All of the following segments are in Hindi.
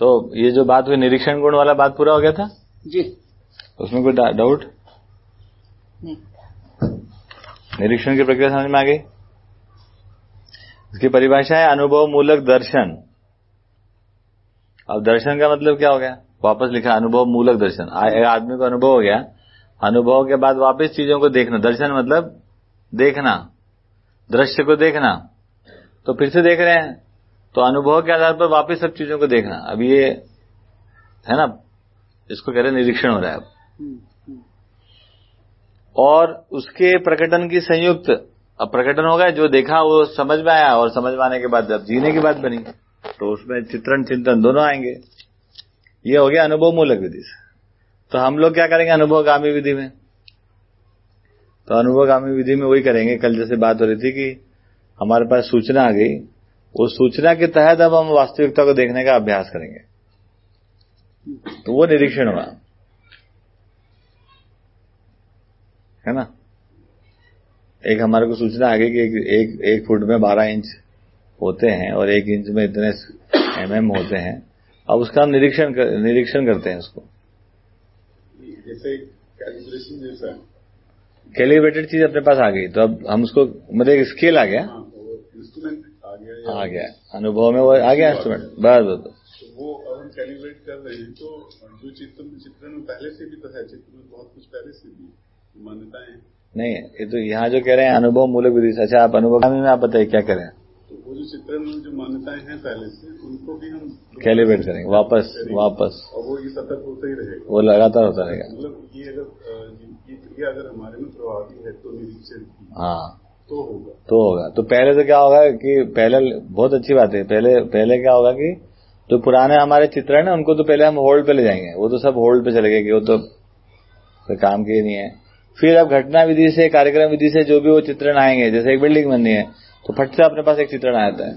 तो ये जो बात हुई निरीक्षण गुण वाला बात पूरा हो गया था? जी। उसमें कोई डाउट नहीं। निरीक्षण की प्रक्रिया समझ में आ गई? इसकी परिभाषा है अनुभव मूलक दर्शन। अब दर्शन का मतलब क्या हो गया? वापस लिखा अनुभव मूलक दर्शन। एक आदमी को अनुभव हो गया। अनुभव के बाद वापस चीज़ों को देखना। दर्शन मतलब देखना। दृश्य को देखना। तो फिर से देख रहे हैं। तो अनुभव के आधार पर वापस सब चीज़ों को देखना। अब ये है ना? इसको कह रहे निरीक्षण हो रहा है अब। हम्म, हम्म, और उसके प्रकटन की संयुक्त अब प्रकटन हो होगा जो देखा वो समझ में आया और समझ में आने के बाद अब जीने की बात बनी तो उसमें चित्रण चिंतन दोनों आएँगे। ये हो गया अनुभव मूलक विधि से। तो हम लोग क्या करेंगे अनुभवगामी विधि में? तो अनुभवगामी विधि में वही करेंगे। कल जैसे बात हो रही थी कि हमारे पास सूचना आ गई उस सूचना के तहत अब हम वास्तविकता को देखने का अभ्यास करेंगे। तो वो निरीक्षण हुआ। है ना? एक हमारे को सूचना आ गई कि एक, एक, एक फुट में बारह इंच होते हैं और एक इंच में इतने एम एमएम होते हैं। अब उसका हम निरीक्षण कर, निरीक्षण करते हैं उसको। जैसे कैलिब्रेशन जैसा कैलिब्रेटेड चीज़ अपने पास आ गई तो अब हम उसको मतलब एक स्केल आ गया। हाँ। आ गया अनुभव में वो आ गया इंस्ट्रूमेंट बस बस वो अब हम कैलिब्रेट कर रहे हैं तो जो चित्र चित्रण में पहले से भी तो है चित्र में बहुत कुछ पहले से भी मान्यताएँ नहीं ये तो यहाँ जो कह रहे हैं अनुभव मूलक विधि से। अच्छा आप अनुभवगामी में आप बताइए क्या करें तो वो जो चित्रण में जो मान्यताएँ हैं पहले से उनको भी हम कैलिब्रेट करेंगे वापस वापस। और वो ये सतर्क होता ही रहेगा। वो लगातार होता रहेगा। मतलब ये अगर ये अगर हमारे में प्रभावी है तो निरीक्षण हाँ। तो होगा। तो होगा। तो पहले तो क्या होगा कि पहले, बहुत अच्छी बात है। पहले पहले क्या होगा कि जो पुराने हमारे चित्र है ना, उनको तो पहले हम होल्ड पे ले जाएँगे। वो तो सब होल्ड पे चले गए कि वो तो काम के नहीं है। फिर अब घटना विधि से, कार्यक्रम विधि से जो भी वो चित्रण आएँगे, जैसे एक बिल्डिंग बननी है तो फट से अपने पास एक चित्रण आ जाता है।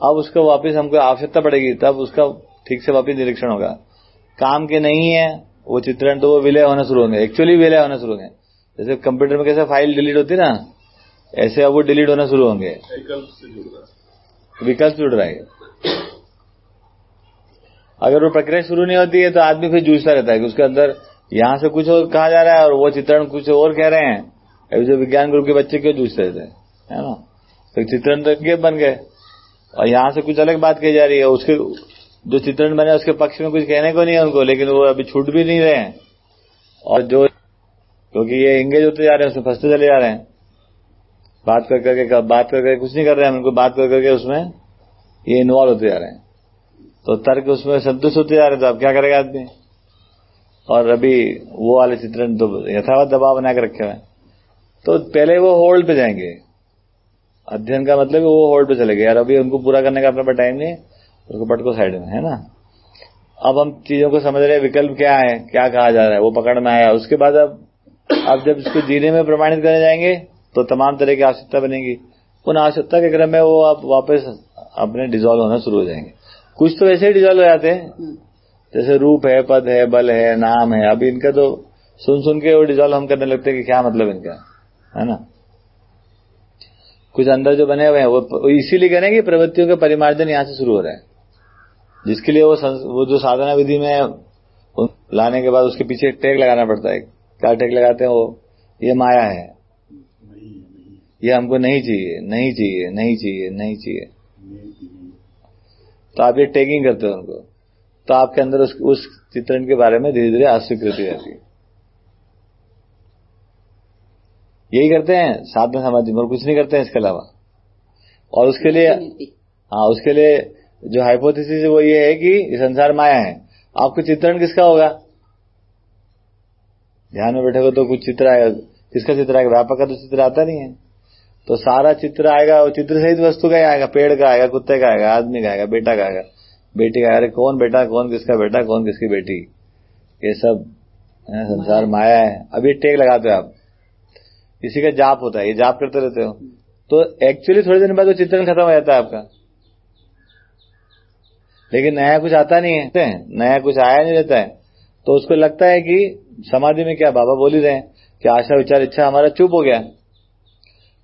अब उसको वापस हमको आवश्यकता पड़ेगी, तब उसका ठीक से वापस निरीक्षण होगा। काम के नहीं है, वो चित्रण तो वो विलय होना शुरू होंगे। एक्चुअली विलय होना शुरू होंगे। जैसे कंप्यूटर में कैसे फ़ाइल डिलीट होती ना ऐसे अब वो डिलीट होना शुरू होंगे। विकल्प से जुड़ रहा है। विकल्प जुड़ रहा है। अगर वो प्रक्रिया शुरू नहीं होती है तो आदमी फिर जूझता रहता है कि उसके अंदर यहाँ से कुछ और कहा जा रहा है और वो चित्रण कुछ और कह रहे हैं। अभी जो विज्ञान ग्रुप के बच्चे क्यों जूझते रहते हैं? है ना? तो चित्रण तो इनके बन गए। और यहाँ से कुछ अलग बात कही जा रही है। उसके जो चित्रण बने उसके पक्ष में कुछ कहने को नहीं है उनको लेकिन वो अभी छूट भी नहीं रहे हैं। और जो क्योंकि ये इंगेज होते जा रहे हैं उसमें फंसते चले जा रहे हैं। बात कर करके बात कर करके कुछ नहीं कर रहे हैं, हम उनको बात कर करके उसमें ये इन्वॉल्व होते जा रहे हैं। तो तर्क उसमें संतुष्ट होते जा रहे हैं तो अब क्या करेगा आदमी? और अभी वो वाले चित्रण तो यथावत दबाव बना के रखे हुए हैं। तो पहले वो होल्ड पे जाएँगे। अध्ययन का मतलब वो होल्ड पे चले गए। यार अभी उनको पूरा करने का अपने पास टाइम नहीं उसको पटको साइड में, है ना? अब हम चीज़ों को समझ रहे हैं, विकल्प क्या है, क्या कहा जा रहा है, वो पकड़ में आया। उसके बाद अब अब जब इसको जीने में प्रमाणित करने जाएँगे तो तमाम तरह की आवश्यकता बनेगी। उन आवश्यकता के क्रम में वो अब वापस अपने डिजोल्व होना शुरू हो जाएँगे। कुछ तो वैसे ही डिजोल्व हो जाते हैं। हम्म, जैसे रूप है पद है बल है नाम है अब इनका तो सुन सुन के वो डिजोल्व हम करने लगते हैं कि क्या मतलब इनका है ना? कुछ अंदर जो बने हुए हैं वो इसीलिए कह रहे हैं कि प्रवृत्तियों का परिमार्जन यहाँ से शुरू हो रहा है। जिसके लिए वो वो जो साधना विधि में लाने के बाद उसके पीछे एक टैग लगाना पड़ता है। क्या टैग लगाते हैं वो? ये माया है। ये हमको नहीं चाहिए नहीं चाहिए नहीं चाहिए नहीं चाहिए। तो आप ये टैगिंग करते हो उनको। तो आपके अंदर उस, उस चित्रण के बारे में धीरे धीरे अस्वीकृति रहती है। यही करते हैं साधना समाधि और कुछ नहीं करते हैं इसके अलावा। और उसके लिए हाँ उसके लिए जो हाइपोथेसिस है वो ये है कि संसार माया है। आपको चित्रण किसका होगा? ध्यान में बैठे हो तो कुछ चित्र आएगा। किसका चित्र आएगा? व्यापक का तो चित्र आता नहीं है। तो सारा चित्र आएगा वो चित्र सहित वस्तु का ही आएगा पेड़ का आएगा कुत्ते का आएगा आदमी का आएगा बेटा का आएगा। बेटी का आएगा अरे कौन बेटा कौन किसका बेटा कौन किसकी बेटी? ये सब संसार माया। है। अभी टेक लगाते हो आप। किसी का जाप होता है ये जाप करते रहते हो। तो एक्चुअली थोड़े दिन बाद वो चित्रण खत्म हो जाता है आपका। लेकिन नया कुछ आता नहीं है नया कुछ आया नहीं रहता है। तो उसको लगता है कि समाधि में क्या बाबा बोल ही रहे हैं कि आशा विचार इच्छा हमारा चुप हो गया।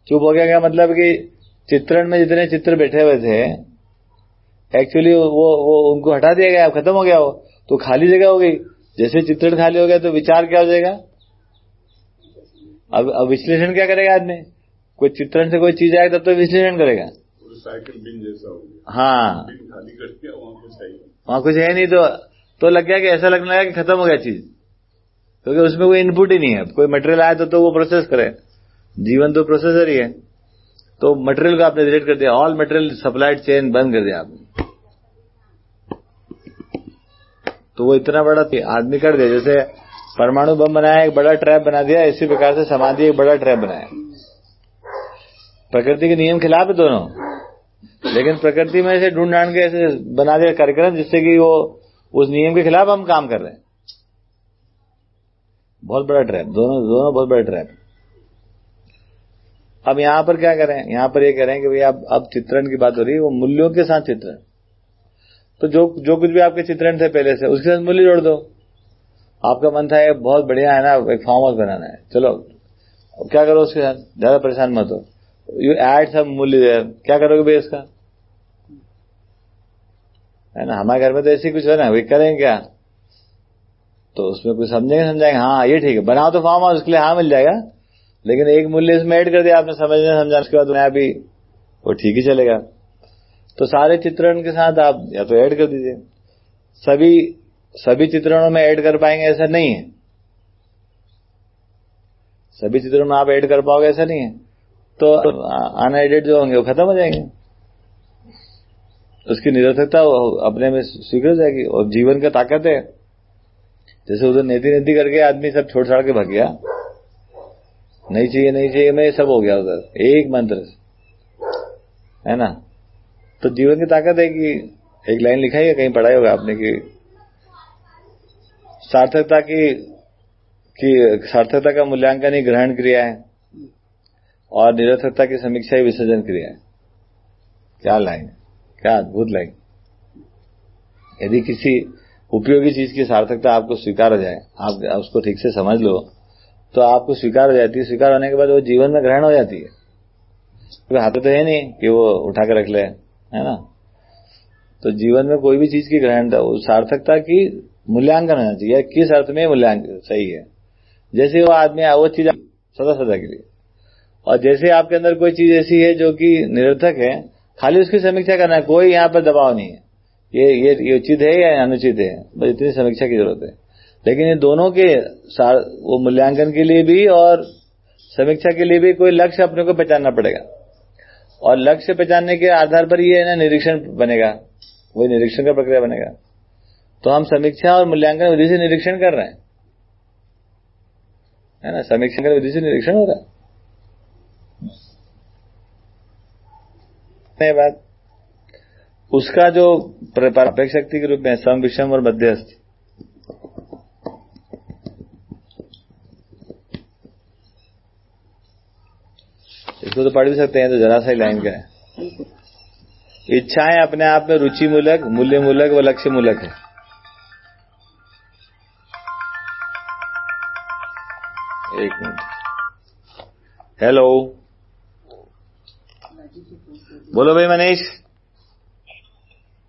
चुप हो गया क्या मतलब कि चित्रण में जितने चित्र बैठे हुए थे एक्चुअली वो वो उनको हटा दिया गया अब खत्म हो गया वो। तो खाली जगह हो गई। जैसे चित्रण खाली हो गया तो विचार क्या हो जाएगा? अब अब विश्लेषण क्या करेगा आदमी? कोई चित्रण से कोई चीज़ आएगा तब तो विश्लेषण करेगा। हो। वहाँ कुछ है नहीं। तो तो लग गया कि ऐसा लगने लगा कि खत्म हो गया चीज़। क्योंकि उसमें कोई इनपुट ही नहीं है। कोई मटेरियल आया तो, तो वो प्रोसेस करे। जीवन तो प्रोसेसर ही है। तो मटेरियल को आपने डिलीट कर दिया। ऑल मटेरियल सप्लाइड चेन बंद कर दिया आपने। तो वो इतना बड़ा आदमी कर दिया। जैसे परमाणु बम बनाया, एक बड़ा ट्रैप बना दिया, इसी प्रकार से समाधि एक बड़ा ट्रैप बनाया। प्रकृति के नियम खिलाफ है दोनों। लेकिन प्रकृति में ऐसे ढूंढ ढांड के ऐसे बना दिया कार्यक्रम, जिससे कि वो, उस नियम के खिलाफ हम काम कर रहे हैं। बहुत बड़ा ट्रैप दोनों दोनों बहुत बड़ा ट्रैप अब यहाँ पर क्या करें? यहाँ पर ये करें कि भाई अब अब चित्रण की बात हो रही है, वो मूल्यों के साथ चित्रण। तो जो जो कुछ भी आपके चित्रण थे पहले से, उसके साथ मूल्य जोड़ दो। आपका मन था, ये बहुत बढ़िया है ना, एक फार्म हाउस बनाना है। चलो, क्या करो उसके साथ? ज़्यादा परेशान मत हो। यू एड सब मूल्य. क्या करोगे भाई इसका? है ना, हमारे घर में तो ऐसे कुछ है ना, वे करें क्या? तो उसमें कुछ समझेंगे, समझाएँगे हाँ ये ठीक है बनाओ तो फार्म हाउस उसके लिए हाँ मिल जाएगा। लेकिन एक मूल्य इसमें ऐड कर दिया आपने समझने समझा उसके बाद नया भी, वो ठीक ही चलेगा। तो सारे चित्रण के साथ आप या तो ऐड कर दीजिए। सभी सभी चित्रणों में ऐड कर पाएँगे ऐसा नहीं है। सभी चित्रों में आप ऐड कर पाओगे ऐसा नहीं है। तो अनएडेड जो होंगे, वो खत्म हो जाएँगे। उसकी निरर्थकता अपने में स्वीकृत हो जाएगी। और जीवन का ताकत है। जैसे उधर नेति नेति करके आदमी सब छोड़ छाड़ के भाग गया। नहीं चाहिए नहीं चाहिए, मैं सब हो गया उधर, एक मंत्र से। है ना? तो जीवन की ताकत है कि एक लाइन लिखाई है, कहीं पढ़ाई होगा आपने कि सार्थकता की, कि सार्थकता का मूल्यांकन ही ग्रहण क्रिया है और निरर्थकता की समीक्षा ही विसर्जन क्रिया है। क्या लाइन क्या अद्भुत लाइन। यदि किसी उपयोगी चीज़ की सार्थकता आपको स्वीकार हो जाए, आप उसको ठीक से समझ लो तो आपको स्वीकार हो जाती है। स्वीकार होने के बाद वो जीवन में ग्रहण हो जाती है। क्योंकि तो हाथ तो है नहीं कि वो उठा के रख ले, है ना? तो जीवन में कोई भी चीज़ की ग्रहण सार्थकता की मूल्यांकन होना चाहिए। किस अर्थ में मूल्यांकन सही है? जैसे वो आदमी, वो चीज़ सदा सदा के लिए। और जैसे आपके अंदर कोई चीज़ ऐसी है जो कि निरर्थक है, खाली उसकी समीक्षा करना है, कोई यहाँ पर दबाव नहीं है। ये ये उचित है या अनुचित है? बस इतनी समीक्षा की ज़रूरत है। लेकिन ये दोनों के वो मूल्यांकन के लिए भी और समीक्षा के लिए भी कोई लक्ष्य अपने को पहचानना पड़ेगा। और लक्ष्य पहचानने के आधार पर ये ना निरीक्षण बनेगा, वही निरीक्षण का प्रक्रिया बनेगा। तो हम समीक्षा और मूल्यांकन विधि से निरीक्षण कर रहे हैं। है ना? समीक्षा विधि से निरीक्षण हो रहा है। बात, उसका जो अपेक्ष शक्ति के रूप में सम विषम और मध्यस्थ। इसको तो पढ़ भी सकते हैं तो जरा सा ही लाइन का है इच्छाएँ अपने आप में रुचि मूलक मूल्य मूलक व लक्ष्य मूलक है। एक मिनट। हेलो बोलो भाई मनीष।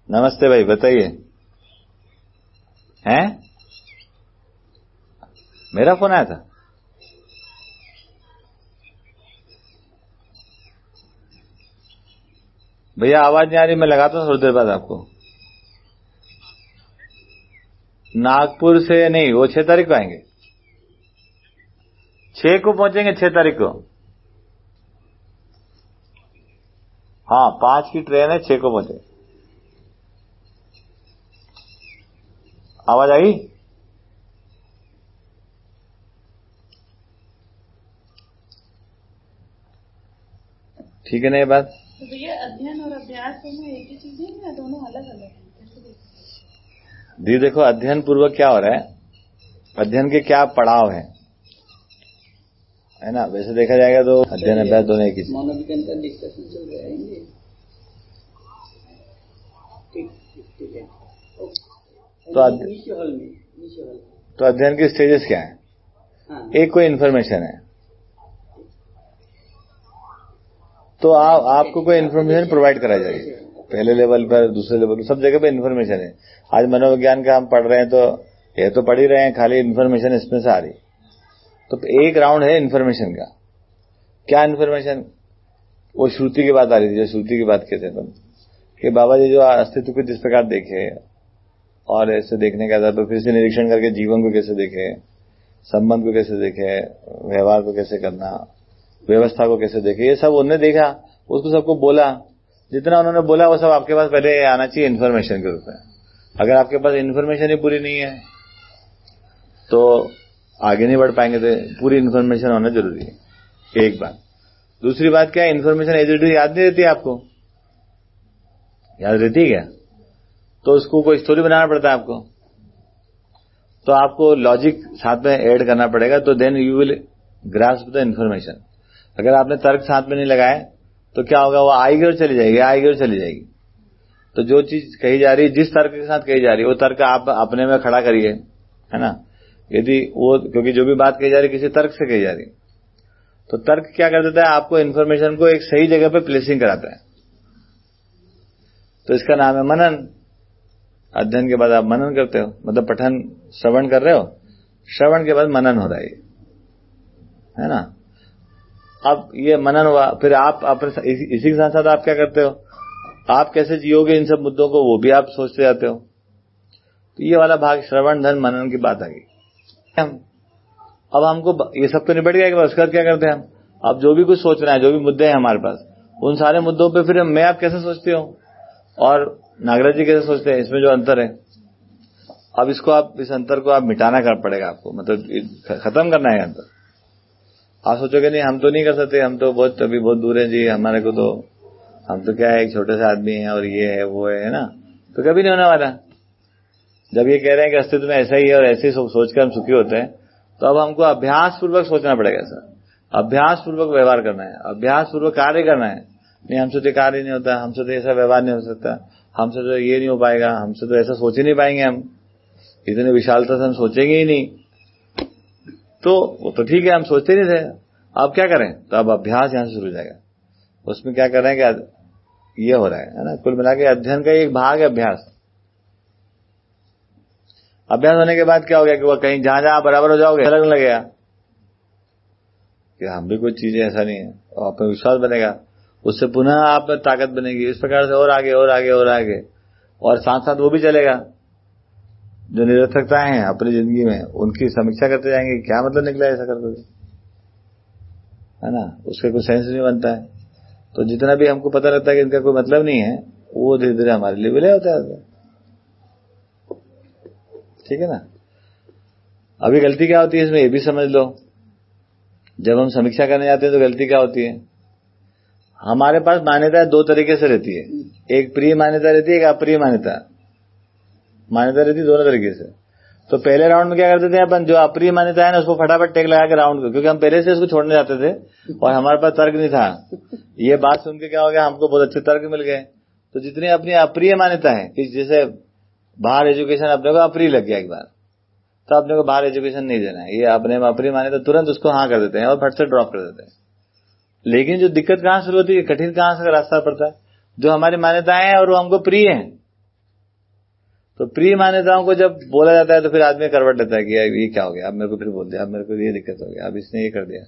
नमस्ते भाई, बताइए। हैं? मेरा फ़ोन आया था? भैया, आवाज़ नहीं आ रही, मैं लगाता हूँ थोड़ी देर बाद आपको। नागपुर से नहीं, वो छह तारीख को आएँगे। छह को पहुँचेंगे, छह तारीख को। हाँ पाँच की ट्रेन है, छह को पहुँचे। आवाज़ आई? ठीक है ना ये बात? तो भैया अध्ययन और अभ्यास दोनों एक ही चीज़ है या दोनों अलग अलग हैं? कैसे दी देखो अध्ययन पूर्वक क्या हो रहा है? अध्ययन के क्या पड़ाव है? है ना? वैसे देखा जाएगा तो अध्ययन अभ्यास दोनों एक ही मनोविज्ञान का डिस्कशन चल रहा तो अध्य- नीचे हॉल में नीचे हॉल में। तो अध्ययन के स्टेजेस क्या है? हाँ। एक कोई इन्फॉर्मेशन है। तो आप आपको कोई इन्फॉर्मेशन प्रोवाइड कराई जाएगी। पहले लेवल पर, दूसरे लेवल पर, सब जगह पे इन्फॉर्मेशन है। आज मनोविज्ञान का हम पढ़ रहे हैं तो ये तो पढ़ ही रहे हैं, खाली इन्फॉर्मेशन इसमें से आ रही। तो एक राउंड है इन्फॉर्मेशन का। क्या इन्फॉर्मेशन वो श्रुति की बात आ रही थी, जो श्रुति की बात कहते हैं कि बाबा जी जो अस्तित्व को जिस प्रकार देखे, और ऐसे देखने का आधार पर फिर से निरीक्षण करके जीवन को कैसे देखे, संबंध को कैसे देखे, व्यवहार को कैसे करना व्यवस्था को कैसे देखे? ये सब उन्होंने देखा। उसको सबको बोला। जितना उन्होंने बोला, वो सब आपके पास पहले आना चाहिए इन्फॉर्मेशन के रूप में। अगर आपके पास इन्फॉर्मेशन ही पूरी नहीं है तो आगे नहीं बढ़ पाएँगे तो पूरी इन्फॉर्मेशन होना ज़रूरी है। एक बात। दूसरी बात क्या है? इन्फॉर्मेशन एज याद नहीं रहती आपको? याद रहती है क्या? तो उसको कोई स्टोरी बनाना पड़ता है आपको। तो आपको लॉजिक साथ में ऐड करना पड़ेगा तो then you will grasp the information अगर आपने तर्क साथ में नहीं लगाए तो क्या होगा? वो आएगी और चली जाएगी आएगी और चली जाएगी। तो जो चीज़ कही जा रही है जिस तर्क के साथ कही जा रही है वो तर्क आप अपने में खड़ा करिए, है ना? यदि वो, क्योंकि जो भी बात कही जा रही है किसी तर्क से कही जा रही। है तो तर्क क्या कर देता है? आपको इन्फॉर्मेशन को एक सही जगह पे प्लेसिंग कराता है। तो इसका नाम है मनन। अध्ययन के बाद आप मनन करते हो। मतलब पठन, श्रवण कर रहे हो। श्रवण के बाद मनन हो रहा है ना? अब ये मनन हुआ, फिर आप अपने इसी के साथ साथ आप क्या करते हो? आप कैसे जियोगे इन सब मुद्दों को, वो भी आप सोचते जाते हो। तो ये वाला भाग श्रवण, धन, मनन की बात आ गई। अब हमको ये सब तो निपट गया कि उसके बाद क्या करते हैं हम? अब जो भी कुछ सोच रहे हैं, जो भी मुद्दे हैं हमारे पास, उन सारे मुद्दों पे फिर मैं, आप कैसे सोचते हो? और नागराज जी कैसे सोचते हैं? इसमें जो अंतर है। अब इसको आप, इस अंतर को आप मिटाना कर पड़ेगा आपको? मतलब खत्म करना है अंतर। आप सोचोगे नहीं, हम तो नहीं कर सकते, हम तो बहुत, अभी बहुत दूर है जी, हमारे को तो हम तो क्या है, एक छोटे से आदमी है और ये है, वो है ना? तो कभी नहीं होने वाला। जब ये कह रहे हैं कि अस्तित्व में ऐसा ही है और ऐसे ही सोचकर हम सुखी होते हैं तो अब हमको अभ्यास पूर्वक सोचना पड़ेगा, सर। अभ्यास पूर्वक व्यवहार करना है अभ्यास पूर्वक कार्य करना है। नहीं हमसे तो कार्य नहीं होता हमसे तो ऐसा व्यवहार नहीं हो सकता हमसे तो ये नहीं हो पाएगा हमसे तो ऐसा सोच ही नहीं पाएँगे हम। इतने विशालता से हम सोचेंगे ही नहीं। तो वो तो ठीक है, हम सोचते नहीं थे। अब क्या करें? तो अब अभ्यास यहाँ से शुरू हो जाएगा। उसमें क्या कर रहे हैं कि ये हो रहा है ना? कुल मिला के अध्ययन का एक भाग है अभ्यास। अभ्यास होने के बाद क्या हो गया कि वह कहीं जहाँ जहाँ बराबर हो जाओगे लगने लगेगा। कि हम भी कोई चीज़ें ऐसा नहीं है, और आप में विश्वास बनेगा। उससे पुनः आप में ताकत बनेगी। इस प्रकार से और आगे और आगे और आगे। और साथ साथ वो भी चलेगा। जो निरर्थकताएँ हैं अपनी ज़िंदगी में, उनकी समीक्षा करते जाएँगे क्या मतलब निकला ऐसा करके है ना? उसका कोई सेंस नहीं बनता है। तो जितना भी हमको पता लगता है कि इनका कोई मतलब नहीं है, वो धीरे धीरे हमारे लिए विलय होता है। ठीक है ना? अभी गलती क्या होती है इसमें? ये भी समझ लो। जब हम समीक्षा करने जाते हैं तो गलती क्या होती है? हमारे पास मान्यता दो तरीके से रहती है। एक प्रिय मान्यता रहती है, एक अप्रिय मान्यता। मान्यता रहती दोनों तरीके से। तो पहले राउंड में क्या करते थे अपन? जो अप्रिय मान्यता है ना, उसको फटाफट टेक लगा के राउंड को, क्योंकि हम पहले से उसको छोड़ने जाते थे और हमारे पास तर्क नहीं था। ये बात सुन के क्या हो गया? हमको बहुत अच्छे तर्क मिल गए। तो जितनी अपनी अप्रिय मान्यता है, कि जैसे बाहर एजुकेशन अपने को अप्रिय लग गया एक बार तो अपने को बाहर एजुकेशन नहीं देना है। ये अपने अप्रिय मान्यता तुरंत उसको हाँ कर देते हैं और फट से ड्रॉप कर देते हैं। लेकिन जो दिक्कत कहाँ शुरू होती है? कठिन कहाँ से रास्ता पड़ता है? जो हमारी मान्यताएँ हैं और वो हमको प्रिय है। तो प्रिय मान्यताओं को जब बोला जाता है तो फिर आदमी करवट लेता है कि ये क्या हो गया? अब मेरे को फिर बोल दिया, अब मेरे को ये दिक्कत हो गया, अब इसने ये कर दिया।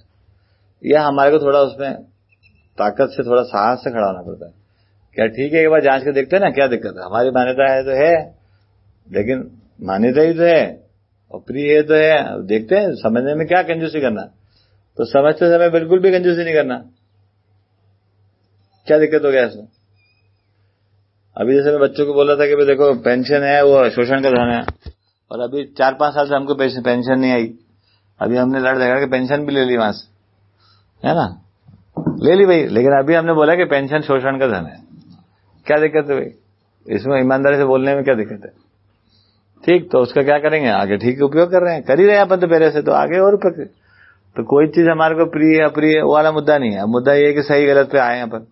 यह हमारे को थोड़ा उसमें ताकत से, थोड़ा साहस से खड़ा होना पड़ता है। क्या ठीक है, एक बार जाँच के देखते हैं ना क्या दिक्कत है। हमारी मान्यता है तो है, लेकिन मान्यता ही तो है, और प्रिय है तो है। देखते हैं, समझने में क्या कंजूसी करना। तो समझते समय बिल्कुल भी कंजूसी नहीं करना। क्या दिक्कत हो गया इसमें? अभी जैसे मैं बच्चों को बोला था कि भाई देखो पेंशन है, वो शोषण का धन है। और अभी चार पाँच साल से हमको पेंशन नहीं आई। अभी हमने लड़ देखा कि पेंशन भी ले ली वहाँ से। है ना? ले ली भाई, लेकिन अभी हमने बोला कि पेंशन शोषण का धन है। क्या दिक्कत है भाई? इसमें ईमानदारी से बोलने में क्या दिक्कत है? ठीक तो उसका क्या करेंगे? आगे ठीक उपयोग कर रहे हैं? कर ही रहे हैं अपन तो पहले से तो आगे और तो कोई चीज़ हमारे को प्रिय अप्रिय वाला मुद्दा नहीं है। मुद्दा ये कि सही गलत पे आए हैं अपन।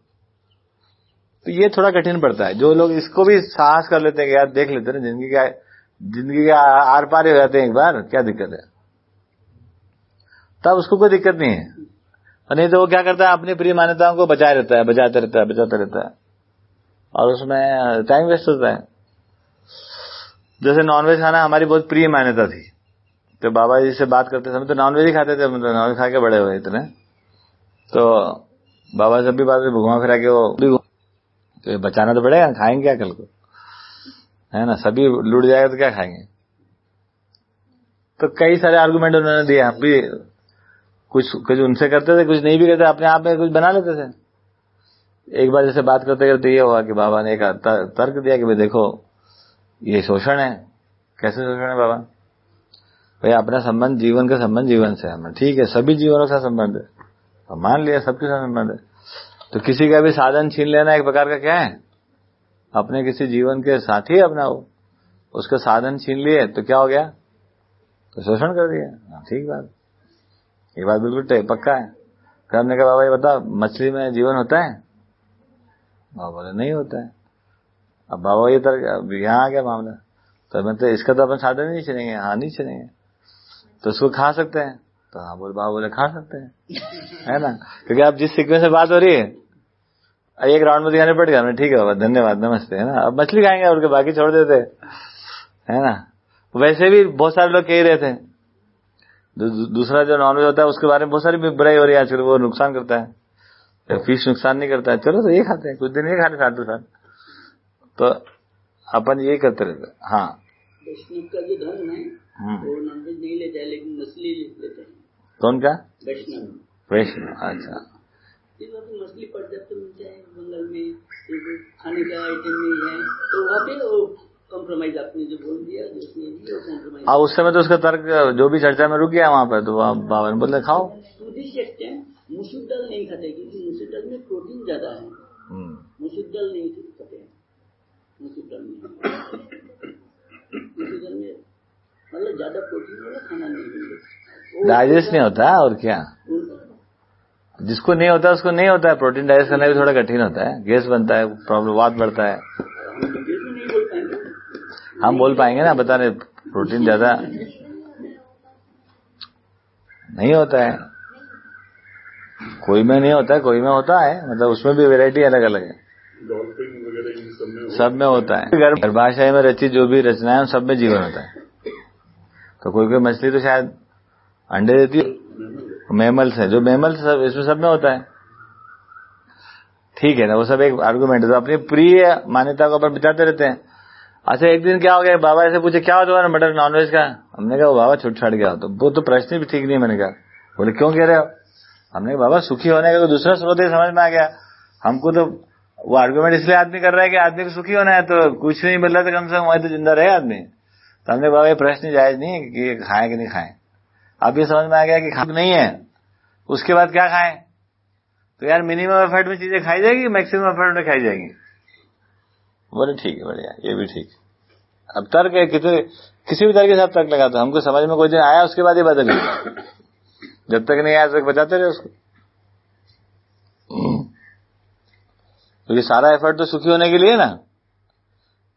तो ये थोड़ा कठिन पड़ता है। जो लोग इसको भी साहस कर लेते हैं यार देख लेते हैं ज़िंदगी का, ज़िंदगी के आर पार हो जाते हैं एक बार, क्या दिक्कत है? तब उसको कोई दिक्कत नहीं है। और नहीं तो वो क्या करता है, अपनी प्रिय मान्यताओं को बचाए रहता है, बचाते रहता है, बचाते रहता है। और उसमें टाइम वेस्ट होता है। जैसे नॉनवेज खाना हमारी बहुत प्रिय मान्यता थी। तो बाबा जी से बात करते समय तो नॉनवेज ही खाते थे मतलब नॉनवेज खा के बड़े हुए इतने। तो बाबा जब भी बात घुमा फिरा के वो भी तो ये बचाना तो पड़ेगा, खाएँगे क्या कल को? है ना, सभी लूट जाएगा तो क्या खाएँगे? तो कई सारे आर्गुमेंट उन्होंने दिए हम भी कुछ कुछ उनसे करते थे, कुछ नहीं भी करते, अपने आप में कुछ बना लेते थे। एक बार जैसे बात करते करते ये हुआ कि बाबा ने एक तर्क दिया कि भाई देखो, ये शोषण है। कैसे शोषण है बाबा? भाई अपना संबंध जीवन का संबंध जीवन से है ठीक है, सभी जीवनों का संबंध है। तो मान लिया, सबके साथ संबंध है। तो किसी का भी साधन छीन लेना एक प्रकार का क्या है? अपने किसी जीवन के साथी अपना वो उसका साधन छीन लिए तो क्या हो गया? तो शोषण कर दिया। हाँ, ठीक बात। ये बात बिल्कुल पक्का है। फिर हमने कहा बाबा ये बता मछली में जीवन होता है? बाबा बोले नहीं होता है। अब बाबा ये तरह यहाँ आ गया मामला। तो मतलब इसका तो अपन साधन नहीं चलेंगे हाँ नहीं चलेंगे तो उसको खा सकते हैं। तो हाँ बोले बाबा बोले खा सकते हैं। है ना? क्योंकि आप जिस सिक्वेंस से बात हो रही है एक राउंड में दिखाने पड़ गया ठीक है बाबा धन्यवाद नमस्ते है ना? अब मछली खाएँगे और बाकी छोड़ देते। है ना? वैसे भी बहुत सारे लोग कह रहे थे। दूसरा जो नॉनवेज होता है उसके बारे में बहुत सारी बुराई हो रही है आजकल वो नुकसान करता है। फ़िश नुकसान नहीं करता है। चलो तो ये खाते हैं कुछ दिन ये खाते साथ साथ। तो अपन ये करते रहते हाँ। वैष्णव का जो धर्म है वो नॉनवेज नहीं लेता है लेकिन मछली लेते हैं। कौन का वैष्णव। वैष्णव अच्छा। तो मछली पर्याप्त मिलता है बंगाल में खाने का आइटम नहीं है तो वहाँ पे वो कॉम्प्रोमाइज आपने जो बोल दिया जो कॉम्प्रोमाइज हाँ उस समय तो उसका तर्क जो भी चर्चा में रुक गया वहाँ पर तो वहाँ बाबा ने बोले खाओ। टू दिस एक्सटेंट मुसुर दाल नहीं खाते क्योंकि मुसुर दाल में प्रोटीन ज़्यादा है। मुसुर दाल नहीं खाते। मुसुर दाल में मुसुर दाल में मतलब ज़्यादा प्रोटीन वाला खाना नहीं डाइजेस्ट नहीं होता और क्या? जिसको नहीं होता, उसको नहीं होता है। प्रोटीन डाइजेस्ट करना भी थोड़ा कठिन होता है। गैस बनता है, प्रॉब्लम वाद बढ़ता है। हम बोल पाएँगे ना बता रहे प्रोटीन ज़्यादा नहीं होता है। कोई में नहीं होता है कोई में होता है। मतलब उसमें भी वेराइटी अलग अलग है। सब में होता है। गर्भाशय में रची जो भी रचना है, सब में जीवन होता है। तो कोई कोई मछली तो शायद अंडे देती है। मेमल्स है। जो मेमल्स सब, इसमें सब में होता है। ठीक है ना, वो सब एक आर्गुमेंट है। तो अपनी प्रिय मान्यता को अपन बिताते रहते हैं। अच्छा एक दिन क्या हो गया? बाबा ऐसे पूछे, क्या हो तुम्हारा मटर नॉनवेज का? हमने कहा, वो बाबा छुट छाट गया तो वो तो प्रश्न भी ठीक नहीं मैंने कहा। बोले, क्यों कह रहे हो? हमने कहा, बाबा, सुखी होने का दूसरा स्रोत ही समझ में आ गया। हमको तो वो आर्गुमेंट इसलिए आदमी कर रहा है कि आदमी को सुखी होना है तो कुछ नहीं मिल रहा तो कम से कम वही तो ज़िंदा रहे आदमी। तो हमने बाबा, ये प्रश्न जायज़ नहीं है कि खाएँ कि नहीं खाएँ। अब ये समझ में आ गया कि खा नहीं है, उसके बाद क्या खाएँ? तो यार मिनिमम एफर्ट में चीज़ें खाई जाएगी मैक्सिमम एफर्ट में खाई जाएँगी। बोले, ठीक है, बढ़िया, ये भी ठीक। अब तर्क है किसी किसी भी तरह के साथ तर्क लगाता हमको समझ में कोई दिन आया, उसके बाद ही बदल गया। जब तक नहीं आया तक बचाते रहे उसको। क्योंकि तो सारा एफर्ट तो सुखी होने के लिए ना।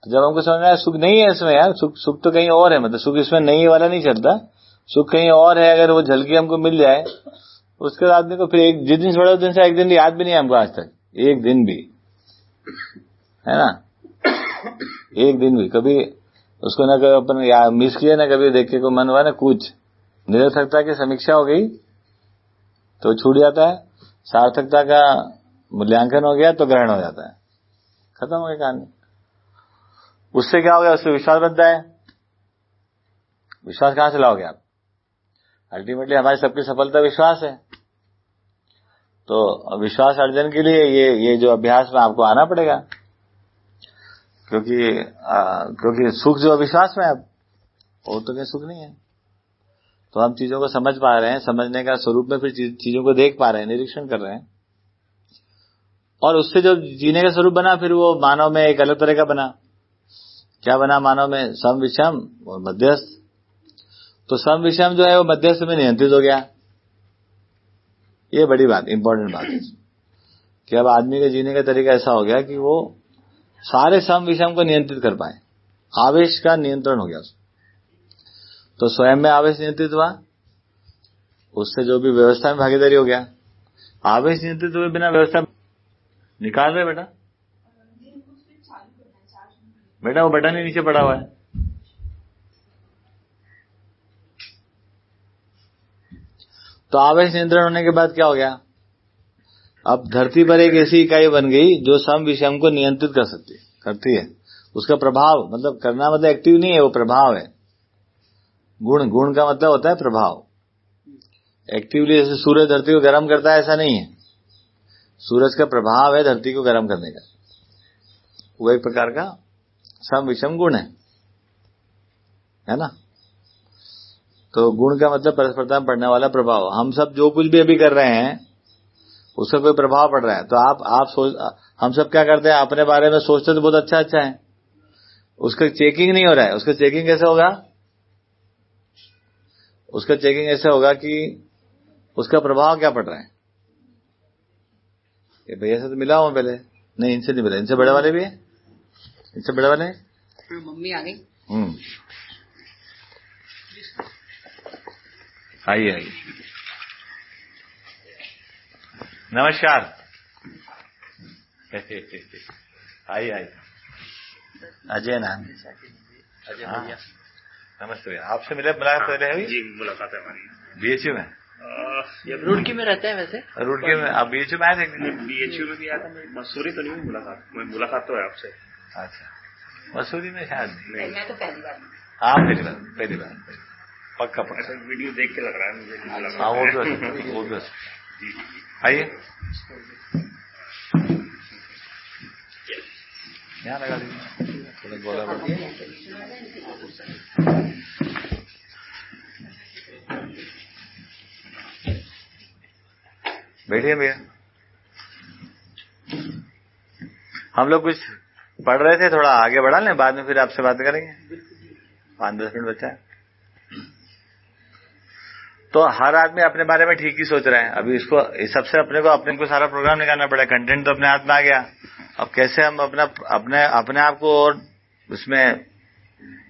जब हमको समझ में आया, सुख नहीं है इसमें यार, सुख सुख तो कहीं और है मतलब सुख इसमें नहीं वाला नहीं चलता। सुख कहीं और है, अगर वो झलकी हमको मिल जाए, उसके बाद आदमी को फिर एक जिस दिन छोड़े उस दिन से एक दिन याद भी नहीं हमको आज तक। एक दिन भी। है ना? एक दिन भी। कभी उसको ना कभी अपन मिस किया, ना कभी देख के को मन हुआ, ना कुछ। निरर्थकता की समीक्षा हो गई तो छूट जाता है। सार्थकता का मूल्यांकन हो गया तो ग्रहण हो जाता है। खत्म हो गया कहानी। उससे क्या हो गया? उससे विश्वास बनता है। विश्वास कहाँ से लाओगे आप? अल्टीमेटली हमारी सबकी सफलता विश्वास है। तो विश्वास अर्जन के लिए ये ये जो अभ्यास में आपको आना पड़ेगा। क्योंकि आ, क्योंकि सुख जो विश्वास में है वो तो क्या सुख नहीं है। तो हम चीज़ों को समझ पा रहे हैं समझने का स्वरूप में फिर चीज़ों को देख पा रहे हैं निरीक्षण कर रहे हैं। और उससे जो जीने का स्वरूप बना फिर वो मानव में एक अलग तरह का बना। क्या बना मानव में? सम विषम और मध्यस्थ। तो सम विषम जो है वो मध्यस्थ में नियंत्रित हो गया। ये बड़ी बात इंपॉर्टेंट बात है। कि अब आदमी के जीने का तरीका ऐसा हो गया कि वो सारे सम विषम को नियंत्रित कर पाए। आवेश का नियंत्रण हो गया तो स्वयं में आवेश नियंत्रित हुआ, उससे जो भी व्यवस्था में भागीदारी हो गया। आवेश नियंत्रित हुए बिना व्यवस्था निकाल रहे बेटा। बेटा वो बटन ही नीचे पड़ा हुआ है। तो आवेश नियंत्रण होने के बाद क्या हो गया? अब धरती पर एक ऐसी इकाई बन गई जो सम विषम को नियंत्रित कर सकती करती है। उसका प्रभाव मतलब करना मतलब एक्टिव नहीं है, वो प्रभाव है। गुण गुण का मतलब होता है प्रभाव। एक्टिवली जैसे सूरज धरती को गर्म करता है, ऐसा नहीं है। सूरज का प्रभाव है धरती को गर्म करने का। वो एक प्रकार का सम विषम गुण है। है ना? तो गुण का मतलब परस्परता में पड़ने वाला प्रभाव। हम सब जो कुछ भी अभी कर रहे हैं उसका कोई प्रभाव पड़ रहा है। तो आप आप सोच हम सब क्या करते हैं? अपने बारे में सोचते तो बहुत अच्छा अच्छा है। उसका चेकिंग नहीं हो रहा है। उसका चेकिंग कैसे होगा? उसका चेकिंग ऐसे होगा कि उसका प्रभाव क्या पड़ रहा है? ये भैया से तो मिला हूँ पहले। नहीं इनसे नहीं मिला। इनसे बड़े वाले भी है? इनसे बड़े वाले मम्मी आ गई। हम्म। आइए आइए। नमस्कार। आइए आइए। अजय नाम। अजय हाँ। भैया। नमस्ते भैया। आपसे मिले मुलाकात पहले हुई जी मुलाकात है हमारी। बीएचयू में। रुड़की में रहते हैं वैसे। रुड़की में। आप बीएचयू में आए थे बीएचयू में भी आया था। मैं मसूरी तो नहीं हुई मुलाकात। मैं मुलाकात तो है आपसे। अच्छा। मसूरी में शायद नहीं। मैं तो पहली बार हाँ। पहली बार पहली बार। पक्का पक्का। वीडियो देख के लग रहा है मुझे हाँ वो भी हो है, वो भी है। आइए। यहाँ लगा दीजिए। बढ़ बैठिए भैया। हम लोग कुछ पढ़ रहे थे थोड़ा आगे बढ़ा लें बाद में फिर आपसे बात करेंगे। पाँच दस मिनट बचा है। तो हर आदमी अपने बारे में ठीक ही सोच रहा है। अभी इसको, इस सबसे अपने को अपने को सारा प्रोग्राम निकालना पड़ा। कंटेंट तो अपने हाथ में आ गया। अब कैसे हम अपना, अपने अपने आप को और उसमें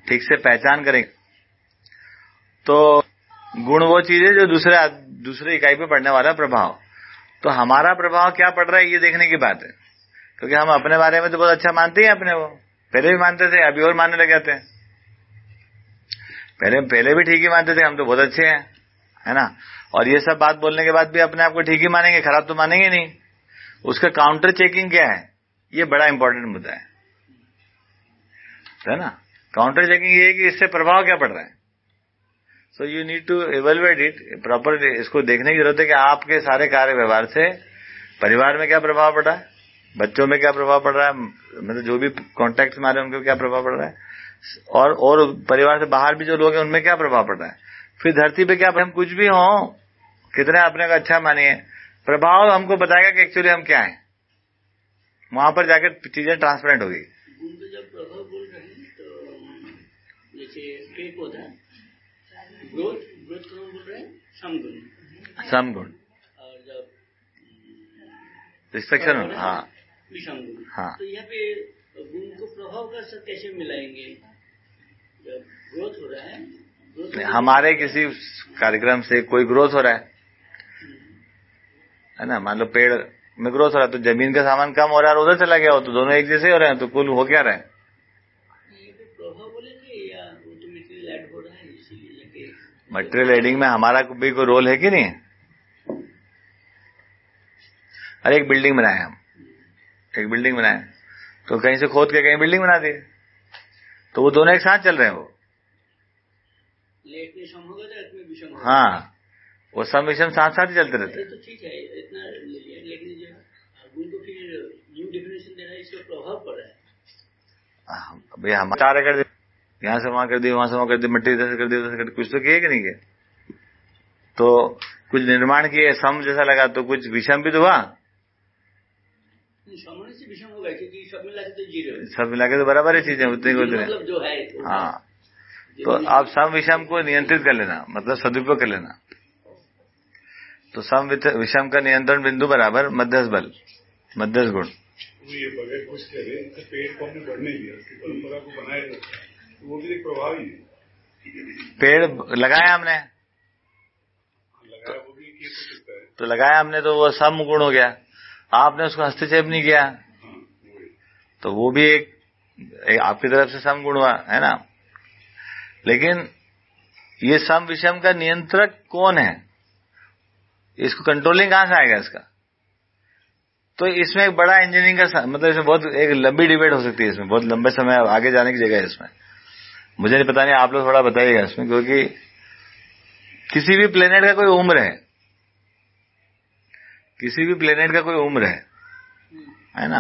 ठीक से पहचान करें? तो गुण वो चीज़ है जो दूसरे दूसरे इकाई पे पड़ने वाला प्रभाव। तो हमारा प्रभाव क्या पड़ रहा है, ये देखने की बात है। क्योंकि हम अपने बारे में तो बहुत अच्छा मानते हैं अपने वो। पहले भी मानते थे, अभी और मानने लग जाते हैं। पहले पहले भी ठीक ही मानते थे, हम तो बहुत अच्छे हैं। है ना? और ये सब बात बोलने के बाद भी अपने आप को ठीक ही मानेंगे, खराब तो मानेंगे नहीं। उसका काउंटर चेकिंग क्या है? ये बड़ा इंपॉर्टेंट मुद्दा है। ना? काउंटर चेकिंग ये है कि इससे प्रभाव क्या पड़ रहा है? So you need to evaluate it proper इसको देखने की ज़रूरत है कि आपके सारे कार्य व्यवहार से परिवार में क्या प्रभाव पड़ रहा है? बच्चों में क्या प्रभाव पड़ रहा है? मतलब जो भी कॉन्टेक्ट हमारे उनके क्या प्रभाव पड़ रहा है? और और परिवार से बाहर भी जो लोग हैं, उनमें क्या प्रभाव पड़ रहा है? फिर धरती पे क्या हम कुछ भी हो कितने अपने को अच्छा मानिए प्रभाव हमको बताएगा कि एक्चुअली हम क्या हैं। वहाँ पर जाकर चीज़ें ट्रांसपेरेंट होगी। गुण का जब प्रभाव बोल रहे तो जैसे पेड़ पौधा ग्रोथ ग्रोथ बोल रहे हैं? समगुण। जब हाँ। हाँ। तो यहाँ पे गुण को प्रभाव का कैसे मिलाएँगे? जब ग्रोथ हो रहा हो- हमारे किसी कार्यक्रम से कोई ग्रोथ हो रहा है है ना? मान लो पेड़ में ग्रोथ हो रहा है तो ज़मीन का सामान कम हो रहा है और उधर चला गया हो तो दोनों एक जैसे हो रहे हैं तो कुल हो क्या रहा है? मटेरियल एडिंग में हमारा भी कोई रोल है कि नहीं? अरे, एक बिल्डिंग बनाए हम। एक बिल्डिंग बनाए। तो कहीं से खोद के कहीं बिल्डिंग बना दी तो वो दोनों एक साथ चल रहे हैं वो। लेट तो विषम हाँ वो सब मिशन साथ साथ ही चलते रहते हैं। तो ठीक है इतना ले लिया लेकिन जो गुण को फिर न्यू डेफिनेशन देना है इसका प्रभाव पड़ रहा है हाँ, भैया हम चार कर दे यहाँ से वहाँ कर दी वहाँ से वहाँ कर दी मिट्टी इधर से कर दी उधर से कर दी कुछ तो किए कि नहीं किए? तो कुछ निर्माण किए सम जैसा लगा तो कुछ विषम भी तो हुआ? विषम सब मिला के तो ज़ीरो सब मिला के तो बराबर ही चीज़ें उतनी को है। तो तो आप सम विषम को नियंत्रित कर लेना मतलब सदुपयोग कर लेना। तो सम विषम का नियंत्रण बिंदु बराबर मध्यस्थ बल मध्यस्थ गुण। वो ये बगैर कुछ करे तो पेड़ को हमने बढ़ने दिया उसकी परंपरा को बनाए तो वो भी एक प्रभाव है। पेड़ लगाया हमने। लगाया वो भी एक सकता है। तो लगाया हमने तो वो सम गुण हो गया। आपने उसको हस्तक्षेप नहीं किया। हाँ तो वो भी एक एक आपकी तरफ़ से सम गुण हुआ है ना? लेकिन ये सम विषम का नियंत्रक कौन है? इसको कंट्रोलिंग कहाँ से आएगा इसका? तो इसमें एक बड़ा इंजीनियरिंग का मतलब इसमें बहुत एक लंबी डिबेट हो सकती है इसमें, बहुत लंबे समय आगे जाने की जगह है इसमें। मुझे नहीं पता, नहीं, आप लोग थोड़ा बताइएगा इसमें, क्योंकि किसी भी प्लेनेट का कोई उम्र है, किसी भी प्लेनेट का कोई उम्र है है ना?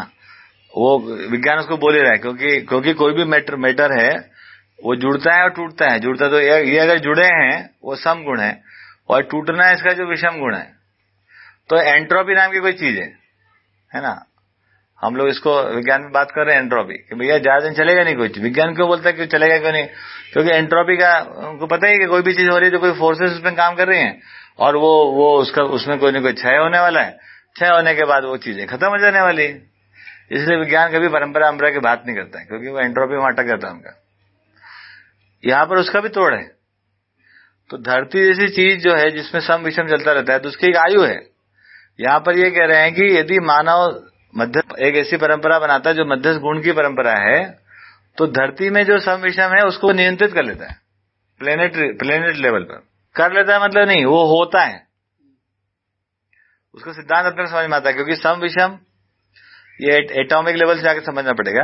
वो विज्ञान उसको बोल ही रहा है, क्योंकि क्योंकि कोई भी मैटर मैटर है वो जुड़ता है और टूटता है। जुड़ता तो ये अगर जुड़े हैं, वो सम गुण है। और टूटना इसका जो विषम गुण है। तो एंट्रोपी नाम की कोई चीज़ है है ना? हम लोग इसको विज्ञान में बात कर रहे हैं, एंट्रोपी। कि भैया, ज़्यादा दिन चलेगा नहीं कोई विज्ञान क्यों बोलता है कि चलेगा क्यों नहीं? क्योंकि एंट्रोपी का, उनको पता ही कि कोई भी चीज़ हो रही है तो कोई फोर्सेस उसमें काम कर रही हैं। और वो वो उसका, उसमें कोई ना कोई क्षय होने वाला है। क्षय होने के बाद वो चीज़ें खत्म हो जाने वाली है। इसलिए विज्ञान कभी परंपरा, अम्बरा की बात नहीं करता है, क्योंकि वो एंट्रोपी में अटक जाता है उनका। यहाँ पर उसका भी तोड़ है। तो धरती जैसी चीज़ जो है, जिसमें सम विषम चलता रहता है तो उसकी एक आयु है। यहाँ पर ये कह रहे हैं कि यदि मानव मध्य, एक ऐसी परंपरा बनाता है जो मध्यस्थ गुण की परंपरा है तो धरती में जो सम विषम है, उसको नियंत्रित कर लेता है। प्लेनेट प्लेनेट लेवल पर। कर लेता है मतलब नहीं, वो होता है। उसका सिद्धांत अपने समझ में आता है, क्योंकि सम विषम, ये एटॉमिक लेवल से जाकर समझना पड़ेगा।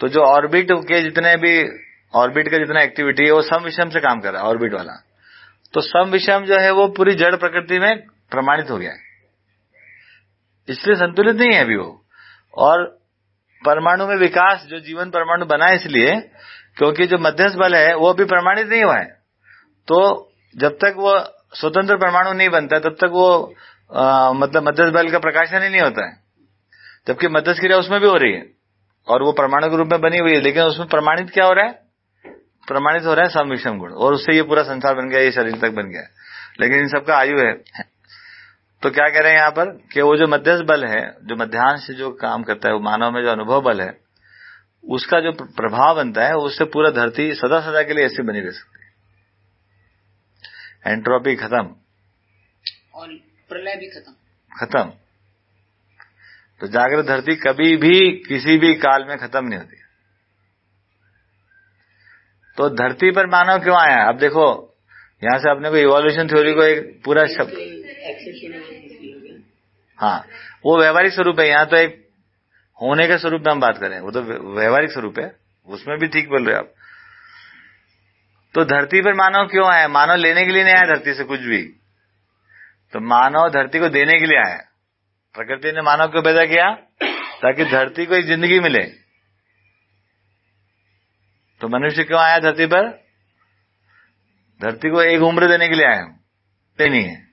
तो जो ऑर्बिट के जितने भी ऑर्बिट का जितना एक्टिविटी है वो सम विषम से काम कर रहा है ऑर्बिट वाला। तो सम विषम जो है वो पूरी जड़ प्रकृति में प्रमाणित हो गया है। इसलिए संतुलित नहीं है अभी वो। और परमाणु में विकास जो जीवन परमाणु बना है इसलिए क्योंकि जो मध्यस्थ बल है वो अभी प्रमाणित नहीं हुआ है। तो जब तक वो स्वतंत्र परमाणु नहीं बनता तब तक वो आ, मतलब मध्यस्थ बल का प्रकाशन ही नहीं होता है। जबकि मध्यस्थ क्रिया उसमें भी हो रही है। और वो परमाणु के रूप में बनी हुई है लेकिन उसमें प्रमाणित क्या हो रहा है? प्रमाणित हो रहा है सम गुण। और उससे ये पूरा संसार बन गया ये शरीर तक बन गया। लेकिन इन सबका आयु है। तो क्या कह रहे हैं यहाँ पर? कि वो जो मध्यस्थ बल है जो मध्यांश से जो काम करता है वो मानव में जो अनुभव बल है उसका जो प्रभाव बनता है उससे पूरा धरती सदा सदा के लिए ऐसी बनी रह सकती है। एंट्रोपी खत्म। और प्रलय भी खत्म। खत्म। तो जागृत धरती कभी भी किसी भी काल में खत्म नहीं होती। तो धरती पर मानव क्यों आया? अब देखो यहाँ से अपने को इवोल्यूशन थ्योरी को एक पूरा शब्द हाँ वो व्यवहारिक स्वरूप है यहाँ तो एक होने के स्वरूप में हम बात करें वो तो व्यवहारिक स्वरूप है उसमें भी ठीक बोल रहे आप। तो धरती पर मानव क्यों आया? मानव लेने के लिए नहीं आया धरती से कुछ भी। तो मानव धरती को देने के लिए आया। प्रकृति ने मानव को पैदा किया ताकि धरती को एक ज़िंदगी मिले। तो मनुष्य क्यों आया धरती पर? धरती को एक उम्र देने के लिए आया नहीं है।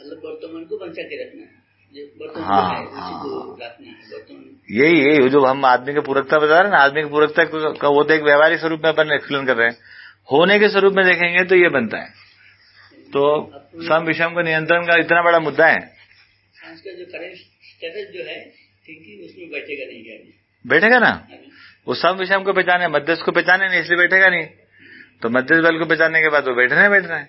मतलब वर्तमान को बचा के रखना है। हाँ, हाँ। यही यही जो हम आदमी की पूरकता बता रहे हैं ना आदमी की पूरकता का वो तो एक व्यवहारिक स्वरूप में अपन एक्सप्लेन कर रहे हैं। होने के स्वरूप में देखेंगे तो ये बनता है। तो सम विषम का नियंत्रण का इतना बड़ा मुद्दा है। जो करंट स्टेटस जो है थिंकिंग उसमें बैठेगा नहीं बैठेगा ना? वो सम विषम को पहचाने मध्यस्थ को पहचाने नहीं इसलिए बैठेगा नहीं। तो मध्यस्थ बल को पहचानने के बाद वो बैठना है बैठना है।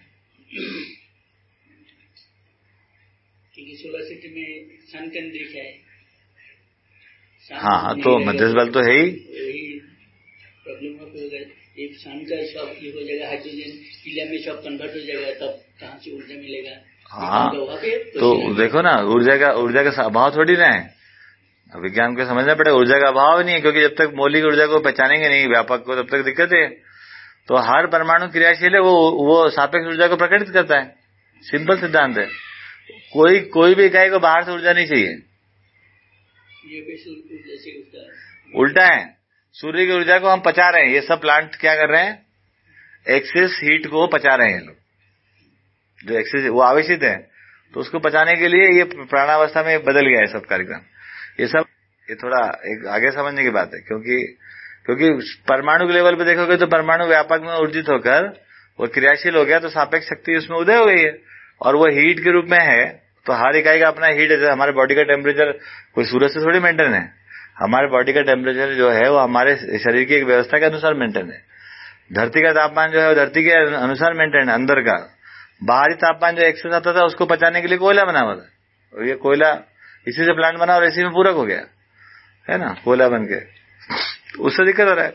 सिटी में सन केंद्रित है? हाँ हाँ तो मध्यस्थ बल तो है ही। प्रॉब्लम हो एक सन का सब ये हो जाएगा हाइड्रोजन में सब कन्वर्ट हो जाएगा तब कहाँ से ऊर्जा मिलेगा? हाँ तो देखो ना ऊर्जा का ऊर्जा का अभाव थोड़ी ना है। विज्ञान को समझना पड़ेगा ऊर्जा का अभाव नहीं है क्योंकि जब तक मौलिक ऊर्जा को पहचानेंगे नहीं व्यापक को तब तक दिक्कत है। तो हर परमाणु क्रियाशील है वो वो सापेक्ष ऊर्जा को प्रकटित करता है। सिंपल सिद्धांत है। कोई कोई भी इकाई को बाहर से ऊर्जा नहीं चाहिए। उल्टा है। सूर्य की ऊर्जा को हम पचा रहे हैं। ये सब प्लांट क्या कर रहे हैं? एक्सेस हीट को पचा रहे हैं लोग। जो एक्सेस वो आवेशित है। तो उसको पचाने के लिए ये प्राणावस्था में बदल गया है सब कार्यक्रम। ये सब, ये थोड़ा एक आगे समझने की बात है, क्योंकि क्योंकि परमाणु के लेवल पे देखोगे तो परमाणु व्यापक में ऊर्जित होकर, वो क्रियाशील हो गया तो सापेक्ष शक्ति उसमें उदय हो गई है। और वो हीट के रूप में है तो हर इकाई का अपना हीट है। हमारे बॉडी का टेम्परेचर कोई सूरज से थोड़ी मेंटेन है। हमारे बॉडी का टेम्परेचर जो है, वो हमारे शरीर की एक व्यवस्था के अनुसार मेंटेन है। धरती का तापमान जो है, वो धरती के अनुसार मेंटेन है, अंदर का। बाहरी तापमान जो एक्सेस आता था, उसको पचाने के लिए कोयला बना हुआ था। ये कोयला इसी से प्लांट बना और इसी में पूरक हो गया। है ना? कोयला बन के तो उससे दिक्कत हो रहा है।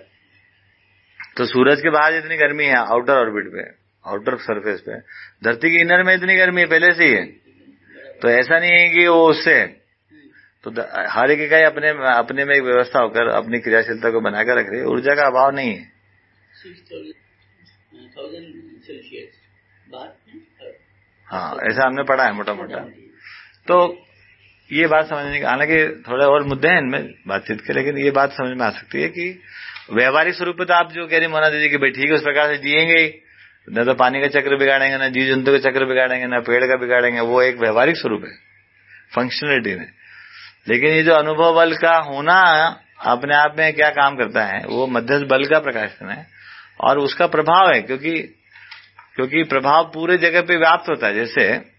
तो सूरज के बाहर इतनी गर्मी है आउटर ऑर्बिट पे आउटर सरफेस पे। धरती के इनर में इतनी गर्मी है पहले से ही है। तो ऐसा नहीं है कि वो उससे तो हर एक इकाई अपने अपने में एक व्यवस्था होकर अपनी क्रियाशीलता को बनाकर रख रही है। ऊर्जा का अभाव नहीं है। हाँ? ऐसा हमने पढ़ा है मोटा मोटा तो ये बात समझने की, हालाँकि थोड़े और मुद्दे हैं इनमें बातचीत के, लेकिन ये बात समझ में आ सकती है कि व्यवहारिक स्वरूप तो आप जो कह रही मोना दीदी कि भाई ठीक है, उस प्रकार से जिएँगे ही। न तो पानी का चक्र बिगाड़ेंगे, ना जीव जंतु का चक्र बिगाड़ेंगे, ना पेड़ का बिगाड़ेंगे, वो एक व्यवहारिक स्वरूप है फंक्शनलिटी में। लेकिन ये जो अनुभव बल का होना, अपने आप में क्या काम करता है, वो मध्यस्थ बल का प्रकाशन है, और उसका प्रभाव है, क्योंकि क्योंकि प्रभाव पूरे जगह पे व्याप्त होता है, जैसे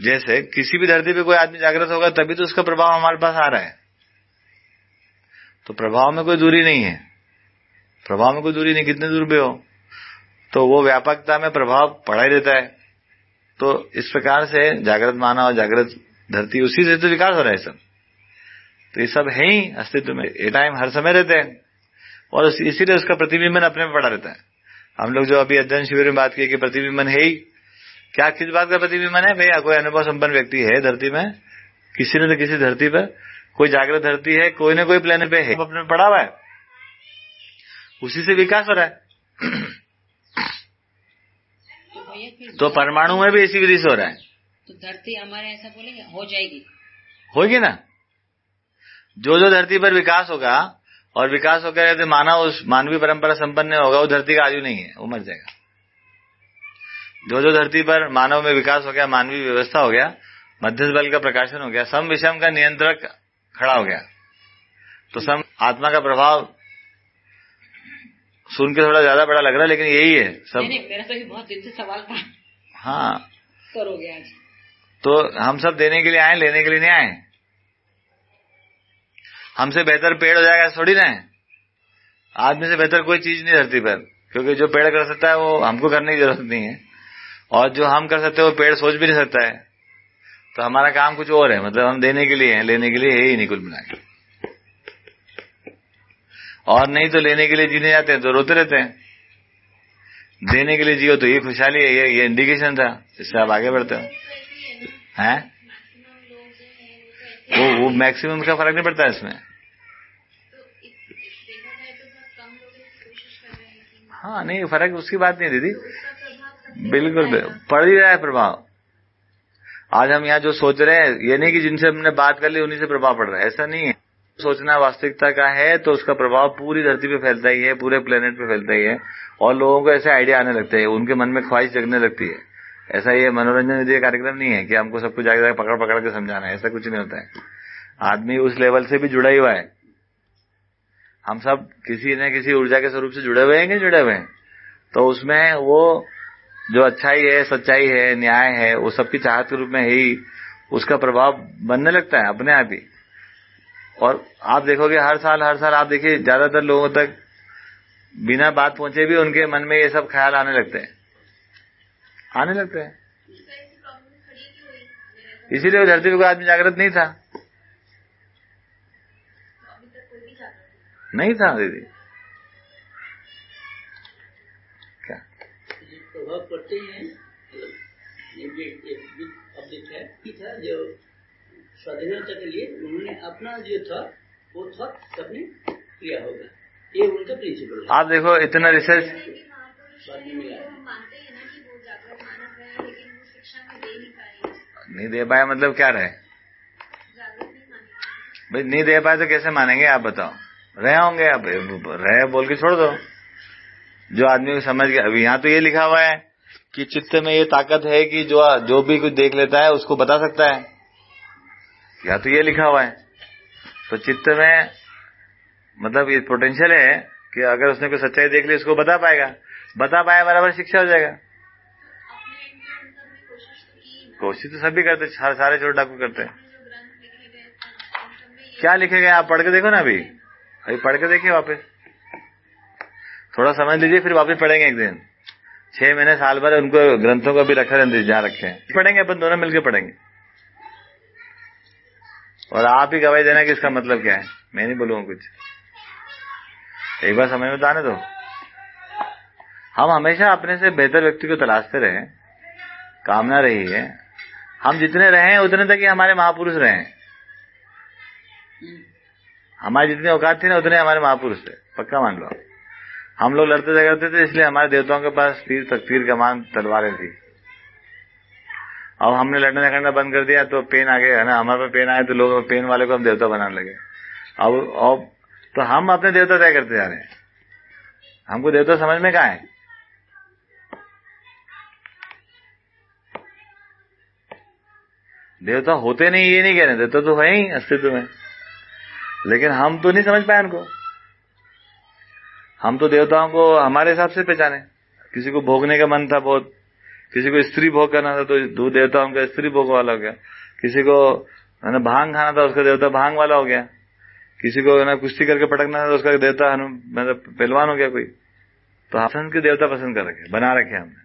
जैसे किसी भी धरती पे कोई आदमी जागृत होगा, तभी तो उसका प्रभाव हमारे पास आ रहा है। तो प्रभाव में कोई दूरी नहीं है। प्रभाव में कोई दूरी नहीं, कितने दूर पे हो? तो वो व्यापकता में प्रभाव पड़ा ही रहता है। तो इस प्रकार से जागृत मानव और जागृत धरती, उसी से तो विकास हो रहा है सब। तो ये सब है ही अस्तित्व में। ये टाइम हर समय रहते हैं। और इसीलिए उसका प्रतिबिंबन अपने में पड़ा रहता है। हम लोग जो अभी अध्ययन शिविर में बात की कि प्रतिबिंबन है ही। क्या किस बात का प्रतिबिंबन है? भैया कोई अनुभव संपन्न व्यक्ति है धरती में? किसी न तो किसी धरती पर कोई जागृत धरती है कोई न कोई प्लेनेट पे है। अपने पड़ा हुआ है। उसी से विकास हो रहा है। तो परमाणु में भी इसी विधि से हो रहा है। तो धरती हमारे ऐसा बोलेंगे हो जाएगी। होगी ना? जो जो धरती पर विकास होगा और विकास होकर यदि मानव उस मानवीय परंपरा संपन्न होगा वो धरती का आयु नहीं है वो मर जाएगा। जो जो धरती पर मानव में विकास हो गया मानवीय व्यवस्था हो गया मध्यस्थ बल का प्रकाशन हो गया सम विषम का नियंत्रक खड़ा हो गया। तो सम आत्मा का प्रभाव सुन के थोड़ा ज़्यादा बड़ा लग रहा है लेकिन यही है सब नहीं मेरा तो बहुत दिल से सवाल था। हाँ। करोगे आज। तो हम सब देने के लिए आए लेने के लिए नहीं आए? हमसे बेहतर पेड़ हो जाएगा थोड़ी ना आदमी से बेहतर कोई चीज़ नहीं धरती पर क्योंकि जो पेड़ कर सकता है वो हमको करने की ज़रूरत नहीं है। और जो हम कर सकते हैं, वो पेड़ सोच भी नहीं सकता है। तो हमारा काम कुछ और है मतलब हम देने के लिए हैं, लेने के लिए है ही नहीं कुल मिला और नहीं तो लेने के लिए जीने जाते हैं तो रोते रहते हैं। देने के लिए जियो तो ये खुशहाली है, ये ये इंडिकेशन था, इससे आप आगे बढ़ते हो। हैं? वो वो मैक्सिमम का फ़र्क नहीं पड़ता इसमें। हाँ नहीं, फ़र्क उसकी बात नहीं दीदी। बिल्कुल। पड़ ही रहा है प्रभाव। आज हम यहाँ जो सोच रहे हैं, ये नहीं कि जिनसे हमने बात कर ली, उन्हीं से प्रभाव पड़ रहा है। ऐसा नहीं है। सोचना वास्तविकता का है तो उसका प्रभाव पूरी धरती पे फैलता ही है, पूरे प्लेनेट पे फैलता ही है। और लोगों को ऐसे आइडिया आने लगते हैं, उनके मन में ख्वाहिश जगने लगती है। ऐसा ये मनोरंजन का कार्यक्रम नहीं है कि हमको सब कुछ जाकर पकड़ पकड़ के समझाना है, ऐसा कुछ नहीं होता है। आदमी उस लेवल से भी जुड़ा ही हुआ है। हम सब किसी न किसी ऊर्जा के स्वरूप से जुड़े हुए हैं कि जुड़े हुए हैं? तो उसमें वो जो अच्छाई है, सच्चाई है, न्याय है, वो सबकी चाहत के रूप में है उसका प्रभाव बनने लगता है अपने आप ही। और आप देखोगे हर साल हर साल आप देखिए, ज़्यादातर लोगों तक बिना बात पहुँचे भी उनके मन में ये सब ख्याल आने लगते हैं। आने लगते हैं। इसीलिए वो धरती पे कोई आदमी जागृत नहीं था। नहीं था, दीदी। प्रभाव पड़ते ही हैं। जो है था जो स्वाधीनता के लिए उन्होंने अपना जो था वो था सबने किया होगा। ये उनका प्रिंसिपल है। आप देखो इतना रिसर्च मिला। है नहीं दे पाया मतलब क्या रहे? भाई नहीं दे पाए तो कैसे मानेंगे? आप बताओ। रहे होंगे आप रहे बोल के छोड़ दो। जो आदमी को समझ गया, अभी यहाँ तो ये लिखा हुआ है कि चित्त में ये ताकत है कि जो जो भी कुछ देख लेता है, उसको बता सकता है। यहाँ तो ये लिखा हुआ है। तो चित्त में मतलब ये पोटेंशियल है कि अगर उसने कोई सच्चाई देख ली, उसको बता पाएगा। बता पाया बराबर शिक्षा हो जाएगा। कोशिश तो सभी करते, सारे सारे चोर डाकू करते हैं। क्या लिखे गए आप? पढ़ के देखो ना अभी। अभी पढ़ के देखिए वापस। थोड़ा समझ लीजिए फिर वापस पढ़ेंगे एक दिन। छह महीने साल भर उनको ग्रंथों को भी रखा रहते जहाँ रखे हैं। पढ़ेंगे अपन दोनों मिलकर पढ़ेंगे। और आप ही गवाही देना कि इसका मतलब क्या है। मैं नहीं बोलूँगा कुछ। एक बार समझ में तो आने दो। हम हमेशा अपने से बेहतर व्यक्ति को तलाशते रहे। कामना रही है। हम जितने रहे उतने तक ही हमारे महापुरुष रहे हमारी जितनी औकात थी ना उतने हमारे महापुरुष थे पक्का मान लो हम लोग लड़ते झगड़ते थे, इसलिए हमारे देवताओं के पास तीर तीर कमान तलवारें थी। अब हमने लड़ना झगड़ना बंद कर दिया तो पेन आ गया है ना? हमारे पास पेन आए तो लोग पेन वाले को हम देवता बनाने लगे। अब अब तो हम अपने देवता तय करते जा रहे हैं। हमको देवता समझ में कहा है? देवता होते नहीं, ये नहीं कह रहे, देवता तो है ही अस्तित्व में। लेकिन हम तो नहीं समझ पाए उनको। हम तो देवताओं को हमारे हिसाब से पहचाने। किसी को भोगने का मन था बहुत किसी को स्त्री भोग करना था तो दो देवताओं का स्त्री भोग वाला हो गया। किसी को है ना भाँग खाना था उसका देवता भाँग वाला हो गया। किसी को है ना कुश्ती करके पटकना था तो उसका देवता मतलब पहलवान हो गया कोई। तो हसन के देवता पसंद कर रखे बना रखे हमने।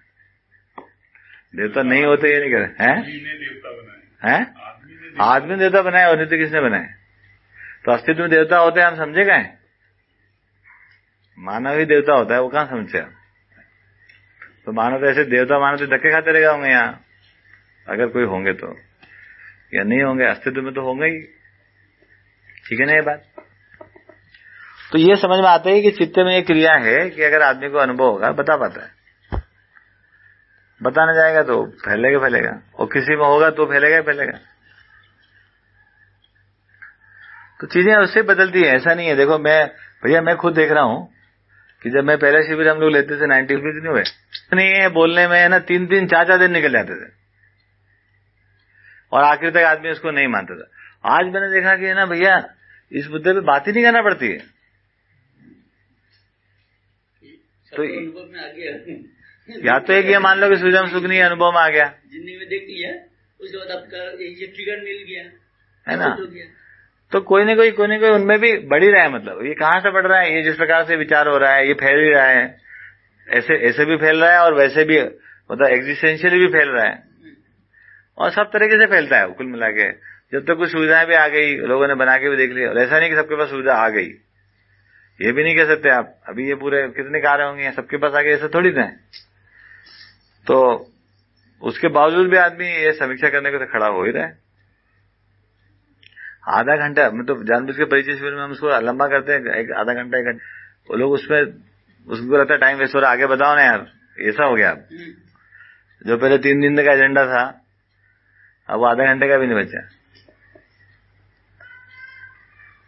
देवता नहीं होते ये नहीं करे हैं? देवता बनाए। हैं? आदमी देवता बनाए और नहीं तो किसने बनाए? तो अस्तित्व में देवता होते हैं हम समझे गए मानव ही देवता होता है, वो कहाँ समझे तो मानव तो ऐसे देवता मानव तो धक्के खाते रहेगा होंगे यहाँ। अगर कोई होंगे तो। या नहीं होंगे, अस्तित्व में तो होंगे ही। ठीक है ना ये बात? तो ये समझ में आता है कि चित्त में ये क्रिया है कि अगर आदमी को अनुभव होगा, बता पाता है। बताने जाएगा तो फैलेगा फैलेगा। और किसी में होगा तो फैलेगा फैलेगा। तो चीज़ें उससे बदलती है, ऐसा नहीं है। देखो, मैं, भैया, मैं खुद देख रहा हूँ। कि जब मैं पहले शिविर हम लोग लेते थे नाइन्टी रुपीज़ नहीं हुए नहीं है बोलने में है ना तीन तीन चार चार दिन निकल जाते थे। और आखिर तक आदमी उसको नहीं मानता था। आज मैंने देखा कि है ना भैया इस मुद्दे पे बात ही नहीं करना पड़ती है। तो या तो एक ये मान लो कि सुजम सुखनी अनुभव में आ गया। ज़िंदगी में देख लिया उसके बाद आपका ये ट्रिगर मिल गया। है ना? तो कोई ना कोई कोई ना कोई उनमें भी बढ़ रहा है मतलब। ये कहाँ से बढ़ रहा है? ये जिस प्रकार से विचार हो रहा है, ये फैल ही रहा है। ऐसे ऐसे भी फैल रहा है और वैसे भी मतलब एग्जिस्टेंशियली भी फैल रहा है। और सब तरीके से फैलता है कुल मिला के। जब तक तो कुछ सुविधाएँ भी आ गई, लोगों ने बना के भी देख लिया, और ऐसा नहीं कि सबके पास सुविधा आ गई। ये भी नहीं कह सकते आप, अभी ये पूरे कितने कार्य होंगे सबके पास आ गए ऐसा थोड़ी थे तो उसके बावजूद भी आदमी ये समीक्षा करने को तो खड़ा हो ही रहा है। आधा घंटा मतलब जानबूझ के परिचय शिविर में हम उसको लंबा करते हैं, एक आधा घंटा, एक घंटा। वो लोग उसमें, उसको लगता है टाइम वेस्ट हो रहा आगे बताओ ना यार ऐसा हो गया। जो पहले तीन दिन का एजेंडा था, अब वो आधा घंटे का भी नहीं बचा।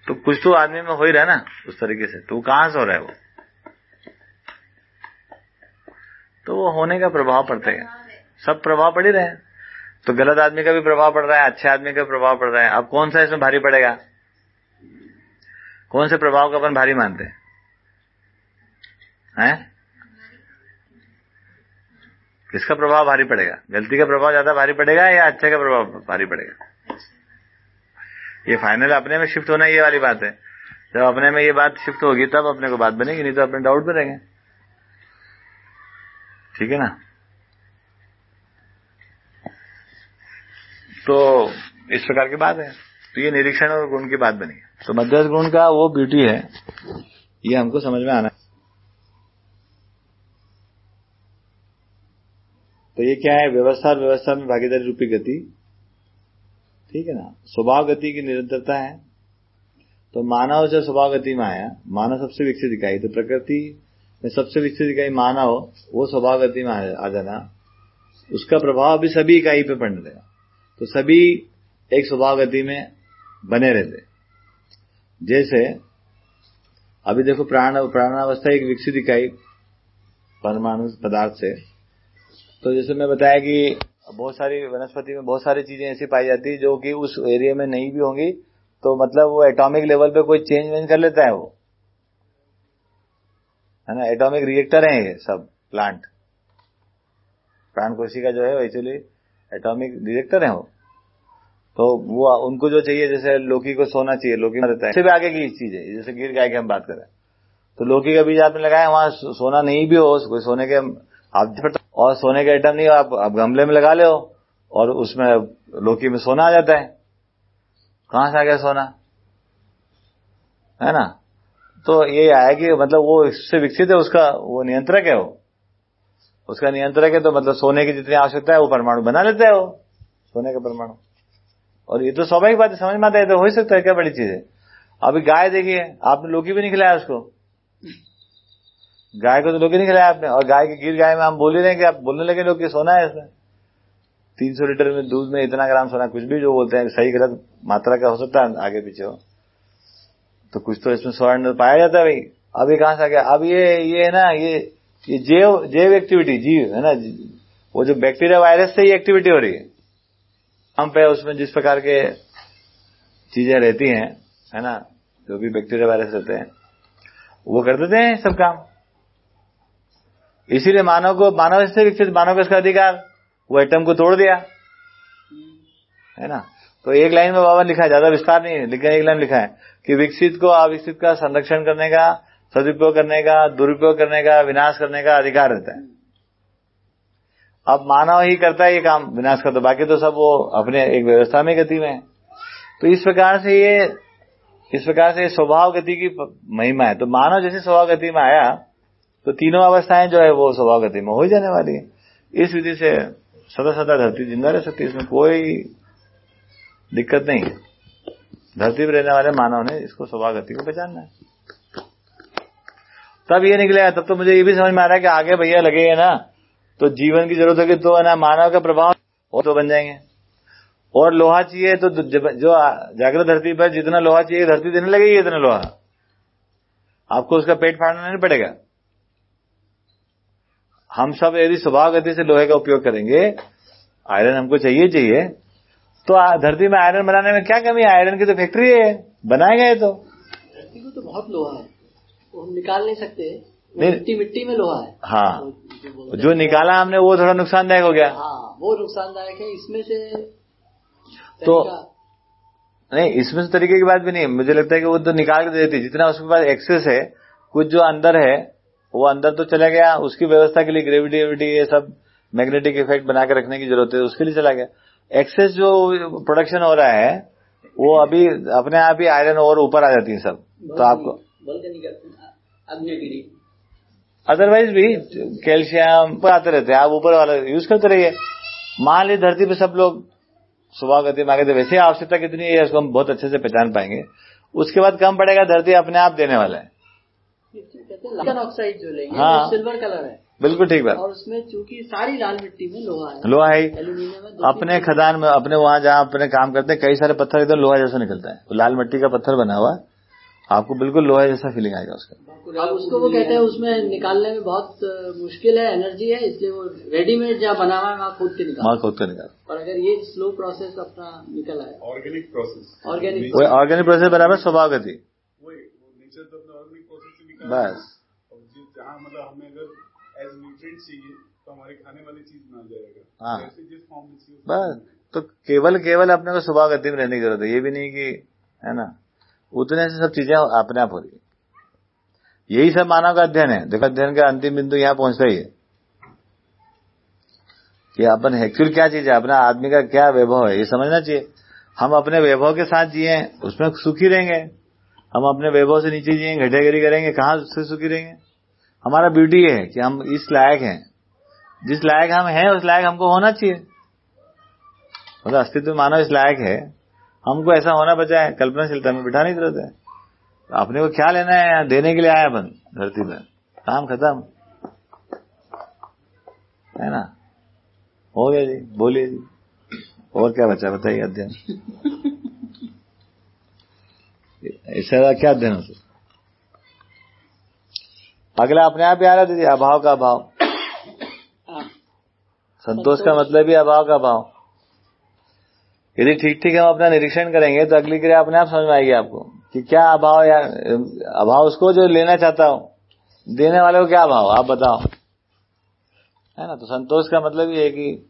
तो कुछ तो आदमी में हो ही रहा ना, उस तरीके से। तो वो कहाँ से हो रहा है वो? तो वो होने का प्रभाव पड़ता है। सब प्रभाव पड़ ही रहे हैं। तो गलत आदमी का भी प्रभाव पड़ रहा है, अच्छे आदमी का प्रभाव पड़ रहा है। अब कौन सा इसमें भारी पड़ेगा? कौन से प्रभाव का अपन भारी मानते हैं? किसका प्रभाव भारी पड़ेगा? गलती का प्रभाव ज़्यादा भारी पड़ेगा या अच्छे का प्रभाव भारी पड़ेगा? ये फाइनल अपने में शिफ्ट होना ये वाली बात है। जब अपने में ये बात शिफ्ट होगी, तब अपने को बात बनेगी, नहीं तो अपने डाउट में रहेंगे ठीक है ना? तो इस प्रकार की बात है। तो ये निरीक्षण और गुण की बात बनी तो मध्यस्थ गुण का वो ब्यूटी है, ये हमको समझ में आना है। तो ये क्या है? व्यवस्था व्यवस्था में भागीदारी रूपी गति। ठीक है ना? स्वभाव गति की निरंतरता है। तो मानव जब स्वभाव गति में आया, मानव सबसे विकसित इकाई तो प्रकृति में सबसे विकसित इकाई मानव, वो स्वभाव गति में आ जाना, उसका प्रभाव अभी सभी इकाई पे पड़ने लगा। तो सभी एक स्वभाव गति में बने रहते जैसे, अभी देखो प्राण, प्राणावस्था एक विकसित इकाई, परमाणु पदार्थ से। तो जैसे मैं बताया कि बहुत सारी, वनस्पति में बहुत सारी चीज़ें ऐसी पाई जाती है जो कि उस एरिया में नहीं भी होंगी तो मतलब वो एटॉमिक लेवल पे कोई चेंज वेंज कर लेता है वो। है ना? एटॉमिक रिएक्टर है सब प्लांट प्राण कोशिका जो है एक्चुअली एटॉमिक रिएक्टर है वो। तो वो उनको जो चाहिए जैसे लोकी को सोना चाहिए लोकी में रहता है। भी आगे की चीज़ है जैसे गिर गाय की हम बात करें तो लोकी का बीज आपने लगाया वहाँ सोना नहीं भी हो कोई सोने के आप और सोने के आइटम नहीं हो आप, आप गमले में लगा ले हो और उसमें लोकी में सोना आ जाता है। कहाँ से आ गया सोना? है ना? तो ये आया कि मतलब वो इससे विकसित है उसका वो नियंत्रक है वो। उसका नियंत्रक है तो मतलब सोने की जितनी आवश्यकता है वो परमाणु बना लेता है वो, सोने का परमाणु। और ये तो स्वाभाविक बात समझ में आता है तो हो ही सकता है, क्या बड़ी चीज़ है। अभी गाय देखिए, आपने लोकी भी नहीं खिलाया उसको? गाय को तो लोकी नहीं खिलाया आपने, और गाय की गिर गाय में हम बोल ही रहे हैं कि आप बोलने लगे लोग सोना है इसमें। तीन सौ लीटर में दूध में इतना ग्राम सोना, कुछ भी जो बोलते हैं, सही गलत मात्रा का हो सकता है, आगे पीछे हो। तो कुछ तो इसमें स्वर्ण पाया जाता है भाई। अभी कहाँ से आ गया? अब ये ये है ना, ये ये जैव जैव एक्टिविटी जीव, है ना? वो जो बैक्टीरिया वायरस से ही एक्टिविटी हो रही है। हम पे उसमें जिस प्रकार के चीज़ें रहती हैं, है ना? जो भी बैक्टीरिया वायरस रहते हैं, वो कर देते हैं सब काम। इसीलिए मानव को, मानव इससे विकसित मानव का इसका अधिकार, वो एटम को तोड़ दिया। है ना? तो एक लाइन में बाबा लिखा है, ज़्यादा विस्तार नहीं है, लेकिन एक लाइन लिखा है कि विकसित को अविकसित का संरक्षण करने का सदुपयोग करने का, दुरुपयोग करने का, विनाश करने का अधिकार रहता है। अब मानव ही करता है ये काम, विनाश का तो बाकी तो सब वो अपने एक व्यवस्था में गति में है। तो इस प्रकार से ये, इस प्रकार से स्वभाव गति की महिमा है। तो मानव जैसे स्वभाव गति में आया तो तीनों अवस्थाएँ जो है वो स्वभाव गति में हो जाने वाली है। इस विधि से सदा सदा धरती ज़िंदा रह सकती इसमें कोई दिक्कत नहीं है। धरती पर रहने वाले मानव ने इसको स्वभाव गति को पहचानना है। तब ये निकलेगा तब तो मुझे ये भी समझ में आ रहा है कि आगे भैया लगेगा ना तो जीवन की ज़रूरत होगी तो है ना, मानव का प्रभाव और तो बन जाएँगे। और लोहा चाहिए तो जो जागृत धरती पर जितना लोहा चाहिए, धरती देने लगेगी इतना लोहा। आपको उसका पेट फाड़ना नहीं पड़ेगा। हम सब यदि स्वभाव गति से लोहे का उपयोग करेंगे, आयरन हमको चाहिए चाहिए तो धरती में आयरन बनाने में क्या कमी है? आयरन की तो फैक्ट्री है, बनाएगा ये तो। धरती को तो बहुत लोहा है। वो हम निकाल नहीं सकते। मिट्टी मिट्टी में लोहा है। हाँ। जो, जो निकाला हमने वो थोड़ा नुकसानदायक हो गया। हाँ वो नुकसानदायक है। इसमें से तो नहीं इसमें से तरीके की बात भी नहीं मुझे लगता है कि वो तो निकाल के देती जितना उसके पास एक्सेस है कुछ जो अंदर है वो अंदर तो चला गया। उसकी व्यवस्था के लिए ग्रेविटी ये सब मैग्नेटिक इफ़ेक्ट बना के रखने की ज़रूरत है उसके लिए चला गया। एक्सेस जो प्रोडक्शन हो रहा है वो अभी अपने आप ही आयरन और ऊपर आ जाती है सब। तो आपको अदरवाइज़ भी कैल्शियम पर आते रहते हैं। आप ऊपर वाला यूज़ करते रहिए। मान लीजिए धरती पे सब लोग सुबह गति मांगे तो वैसे आवश्यकता कितनी है उसको हम बहुत अच्छे से पहचान पाएँगे। उसके बाद कम पड़ेगा धरती अपने आप देने वाला है। ऑक्साइड जो लेंगे हाँ। सिल्वर कलर है। बिल्कुल ठीक बात। और उसमें चूँकि सारी लाल मिट्टी में लोहा है। लोहा है। अपने खदान में अपने वहाँ जहाँ अपने काम करते हैं कई सारे पत्थर एकदम लोहा जैसा निकलता है। वो लाल मिट्टी का पत्थर बना हुआ। है आपको बिल्कुल लोहा जैसा फीलिंग आएगा उसका। अब उसको वो कहते हैं उसमें निकालने में बहुत मुश्किल है एनर्जी है इसलिए वो रेडीमेड जहाँ बना हुआ है वहाँ खोद के निकाल। माल खोद कर निकाल। और अगर ये स्लो प्रोसेस अपना निकल आए ऑर्गेनिक प्रोसेस ऑर्गेनिक वो ऑर्गेनिक प्रोसेस बराबर स्वभाव गति वही वो नेचर तो अपने ऑर्गेनिक प्रोसेस से निकाल बस। जहाँ मतलब हमें अगर एज न्यूट्रिएंट चाहिए तो हमारे खाने वाली चीज़ में जाएगा। हाँ। जिस फॉर्म में बस। तो केवल केवल अपने को स्वभाव गति में रहने की ज़रूरत है। ये भी नहीं कि है ना? उतने से सब चीज़ें अपने आप हो। रही यही सब मानव का अध्ययन है। देखो, अध्ययन का अंतिम बिंदु यहाँ पहुँचता ही है। कि अपन एक्चुअल क्या चीज़ है? अपना आदमी का क्या वैभव है? ये समझना चाहिए। हम अपने वैभव के साथ जिए उसमें सुखी रहेंगे। हम अपने वैभव से नीचे जिए, घटेगिरी करेंगे, कहाँ से सुखी रहेंगे? हमारा ब्यूटी ये है कि हम इस लायक हैं। जिस लायक हम हैं, उस लायक हमको होना चाहिए। मतलब अस्तित्व मानव इस लायक है। हमको ऐसा होना बचा है कल्पनाशीलता में बिठाने की ज़रूरत है तो अपने को क्या लेना है देने के लिए आया अपन धरती में। काम खत्म। है ना? हो गया जी बोलिए जी। और क्या बचा बताइए अध्ययन। इससे ज़्यादा क्या अध्ययन हो सकता? अगला अपने आप ही आ रहा दीजिए अभाव का अभाव। संतोष का मतलब ही अभाव का अभाव। यदि ठीक ठीक हम अपना निरीक्षण करेंगे तो अगली क्रिया अपने आप समझ में आएगी आपको कि क्या अभाव या, अभाव उसको जो लेना चाहता हूँ। देने वाले को क्या अभाव? आप बताओ। है ना? तो संतोष का मतलब ये है कि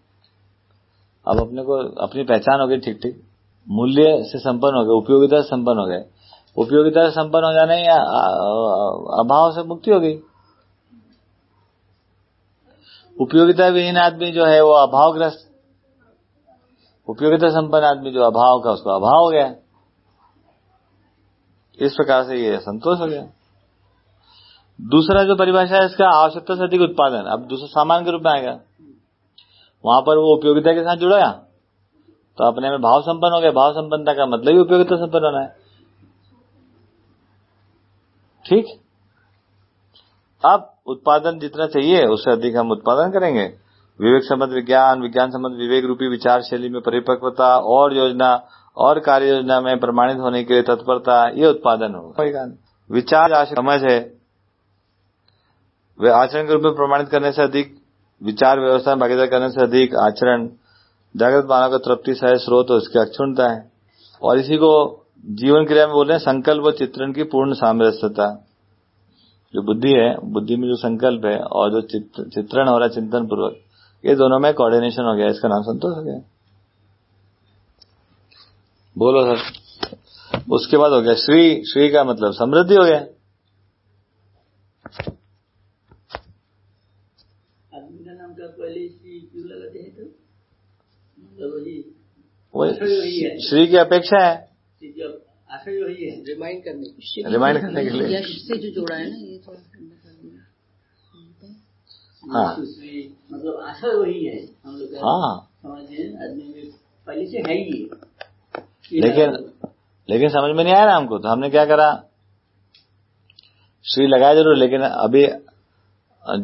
अब अपने को अपनी पहचान हो गई ठीक ठीक मूल्य से संपन्न हो गए, उपयोगिता से संपन्न हो गए। उपयोगिता से संपन्न हो जाने या अभाव से मुक्ति हो गई। उपयोगिता विहीन आदमी जो है, वो अभावग्रस्त उपयोगिता संपन्न आदमी जो अभाव का, उसको अभाव हो गया इस प्रकार से ये संतोष हो गया। दूसरा जो परिभाषा है, इसका आवश्यकता से अधिक उत्पादन। अब दूसरा सामान के रूप में आएगा। वहाँ पर वो उपयोगिता के साथ जुड़ा तो अपने में भाव संपन्न हो गया। भाव संपन्नता का मतलब ही उपयोगिता संपन्न होना है। ठीक? अब उत्पादन जितना चाहिए, उससे अधिक हम उत्पादन करेंगे। विवेक संबंध विज्ञान विज्ञान संबंध विवेक रूपी विचार शैली में परिपक्वता और योजना और कार्य योजना में प्रमाणित होने के लिए तत्परता ये उत्पादन होगा। विचार समझ है। वे आचरण के रूप में प्रमाणित करने से अधिक विचार व्यवस्था में भागीदार करने से अधिक आचरण जागृत मानव का तृप्ति सह स्रोत इसकी अक्षुणता है। और इसी को जीवन क्रिया में बोल संकल्प और चित्रण की पूर्ण सामरस्यता जो बुद्धि है बुद्धि में जो संकल्प है और जो चित्रण हो रहा है चिंतन पूर्वक ये दोनों में कोऑर्डिनेशन हो गया इसका नाम संतोष हो गया। बोलो सर। उसके बाद हो गया श्री श्री का मतलब समृद्धि हो गया। आदमी का नाम का पहले श्री हैं तो? मतलब है। की अपेक्षा है। है। रिमाइंड करने रिमाइंड करने के लिए। यश से जो जोड़ा है ना ये थोड़ा हाँ। मतलब आशय वही है। हम लोग हाँ आदमी में पहले से है ही। लेकिन लेकिन समझ में नहीं आया ना हमको तो हमने क्या करा? श्री लगाया ज़रूर लेकिन अभी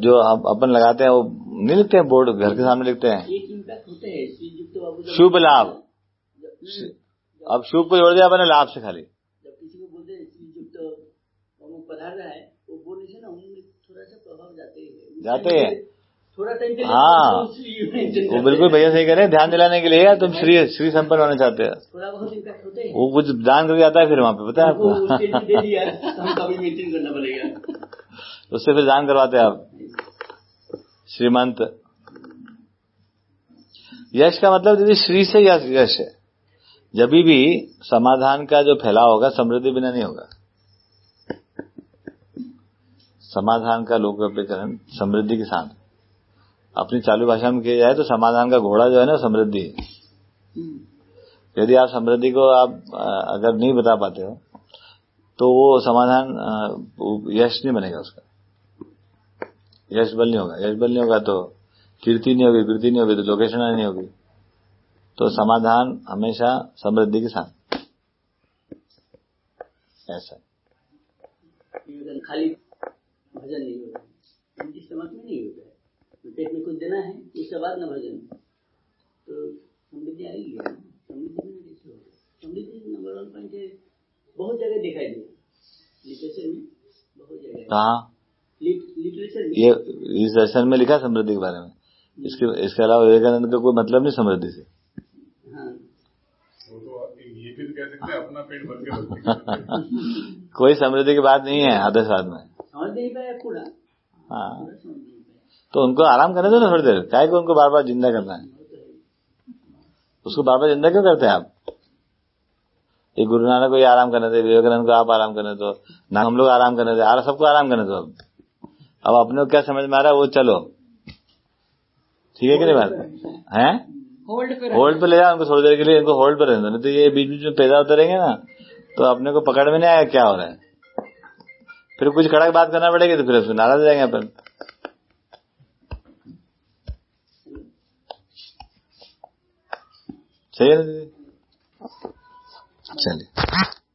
जो अपन लगाते हैं वो नहीं लिखते हैं बोर्ड घर के सामने लिखते हैं। हैं शुभ लाभ। अब शुभ को जोड़ दिया अपने लाभ से खाली। जब किसी को बोलते हैं पधार रहा है वो बोलने से ना उनमें थोड़ा सा प्रभाव जाते हैं। जाते हैं। हाँ। वो बिल्कुल भैया सही करे ध्यान दिलाने के लिए या तुम श्री श्री संपन्न होना चाहते हो? वो कुछ दान करके आता है फिर वहाँ पे पता है आपको? उससे फिर दान करवाते हैं आप। श्रीमंत। यश का मतलब दीदी श्री से यश यश है जब भी समाधान का जो फैलाव होगा समृद्धि बिना नहीं होगा। समाधान का लोकव्यपीकरण समृद्धि के साथ। अपनी चालू भाषा में किया जाए तो समाधान का घोड़ा जो है ना समृद्धि। यदि आप समृद्धि को आप अगर नहीं बता पाते हो तो वो समाधान यश नहीं बनेगा उसका। यश बल नहीं होगा। यश बल नहीं होगा तो कीर्ति नहीं होगी कीर्ति नहीं होगी तो लोकेशन नहीं होगी। तो समाधान हमेशा समृद्धि के साथ। ऐसा। खाली भजन नहीं होगा। तो पेट में कुछ देना है उसके बाद न भजन। तो समृद्धि आएगी। समृद्धि में कैसे होगा समृद्धि नंबर वन पॉइंट है बहुत जगह दिखाई दिया लिटरेचर में बहुत जगह। कहा? लिटरेचर में। ये इस दर्शन में लिखा समृद्धि के बारे में। इसके इसके अलावा विवेकानंद का कोई मतलब नहीं समृद्धि से। हाँ। तो ये भी कह सकते हैं अपना पेट भर के भक्ति करते हैं। कोई समृद्धि की बात नहीं है आदर्शवाद में। समझ नहीं पाया पूरा। हाँ पूरा समझ नहीं पाया तो उनको आराम करने दो ना थोड़ी देर। क्या उनको बार बार ज़िंदा करना है? उसको बार बार ज़िंदा क्यों करते हैं आप? ये गुरु नानक को ये आराम करने दे विवेकानंद को आप आराम करने दो ना हम लोग आराम करने दे आरा सबको आराम करने दो। अब अपने को क्या समझ में आ रहा है? वो चलो। ठीक है कि नहीं बात? है? होल्ड पे होल्ड पे ले जाओ उनको थोड़ी देर के लिए इनको होल्ड पे रहने दो। नहीं तो ये बीच बीच में पैदा होते रहेंगे ना तो अपने को पकड़ में नहीं आया क्या हो रहा है? फिर कुछ कड़क बात करना पड़ेगी तो फिर उसमें नाराज़ जाएँगे अपन। दीदी चलिए।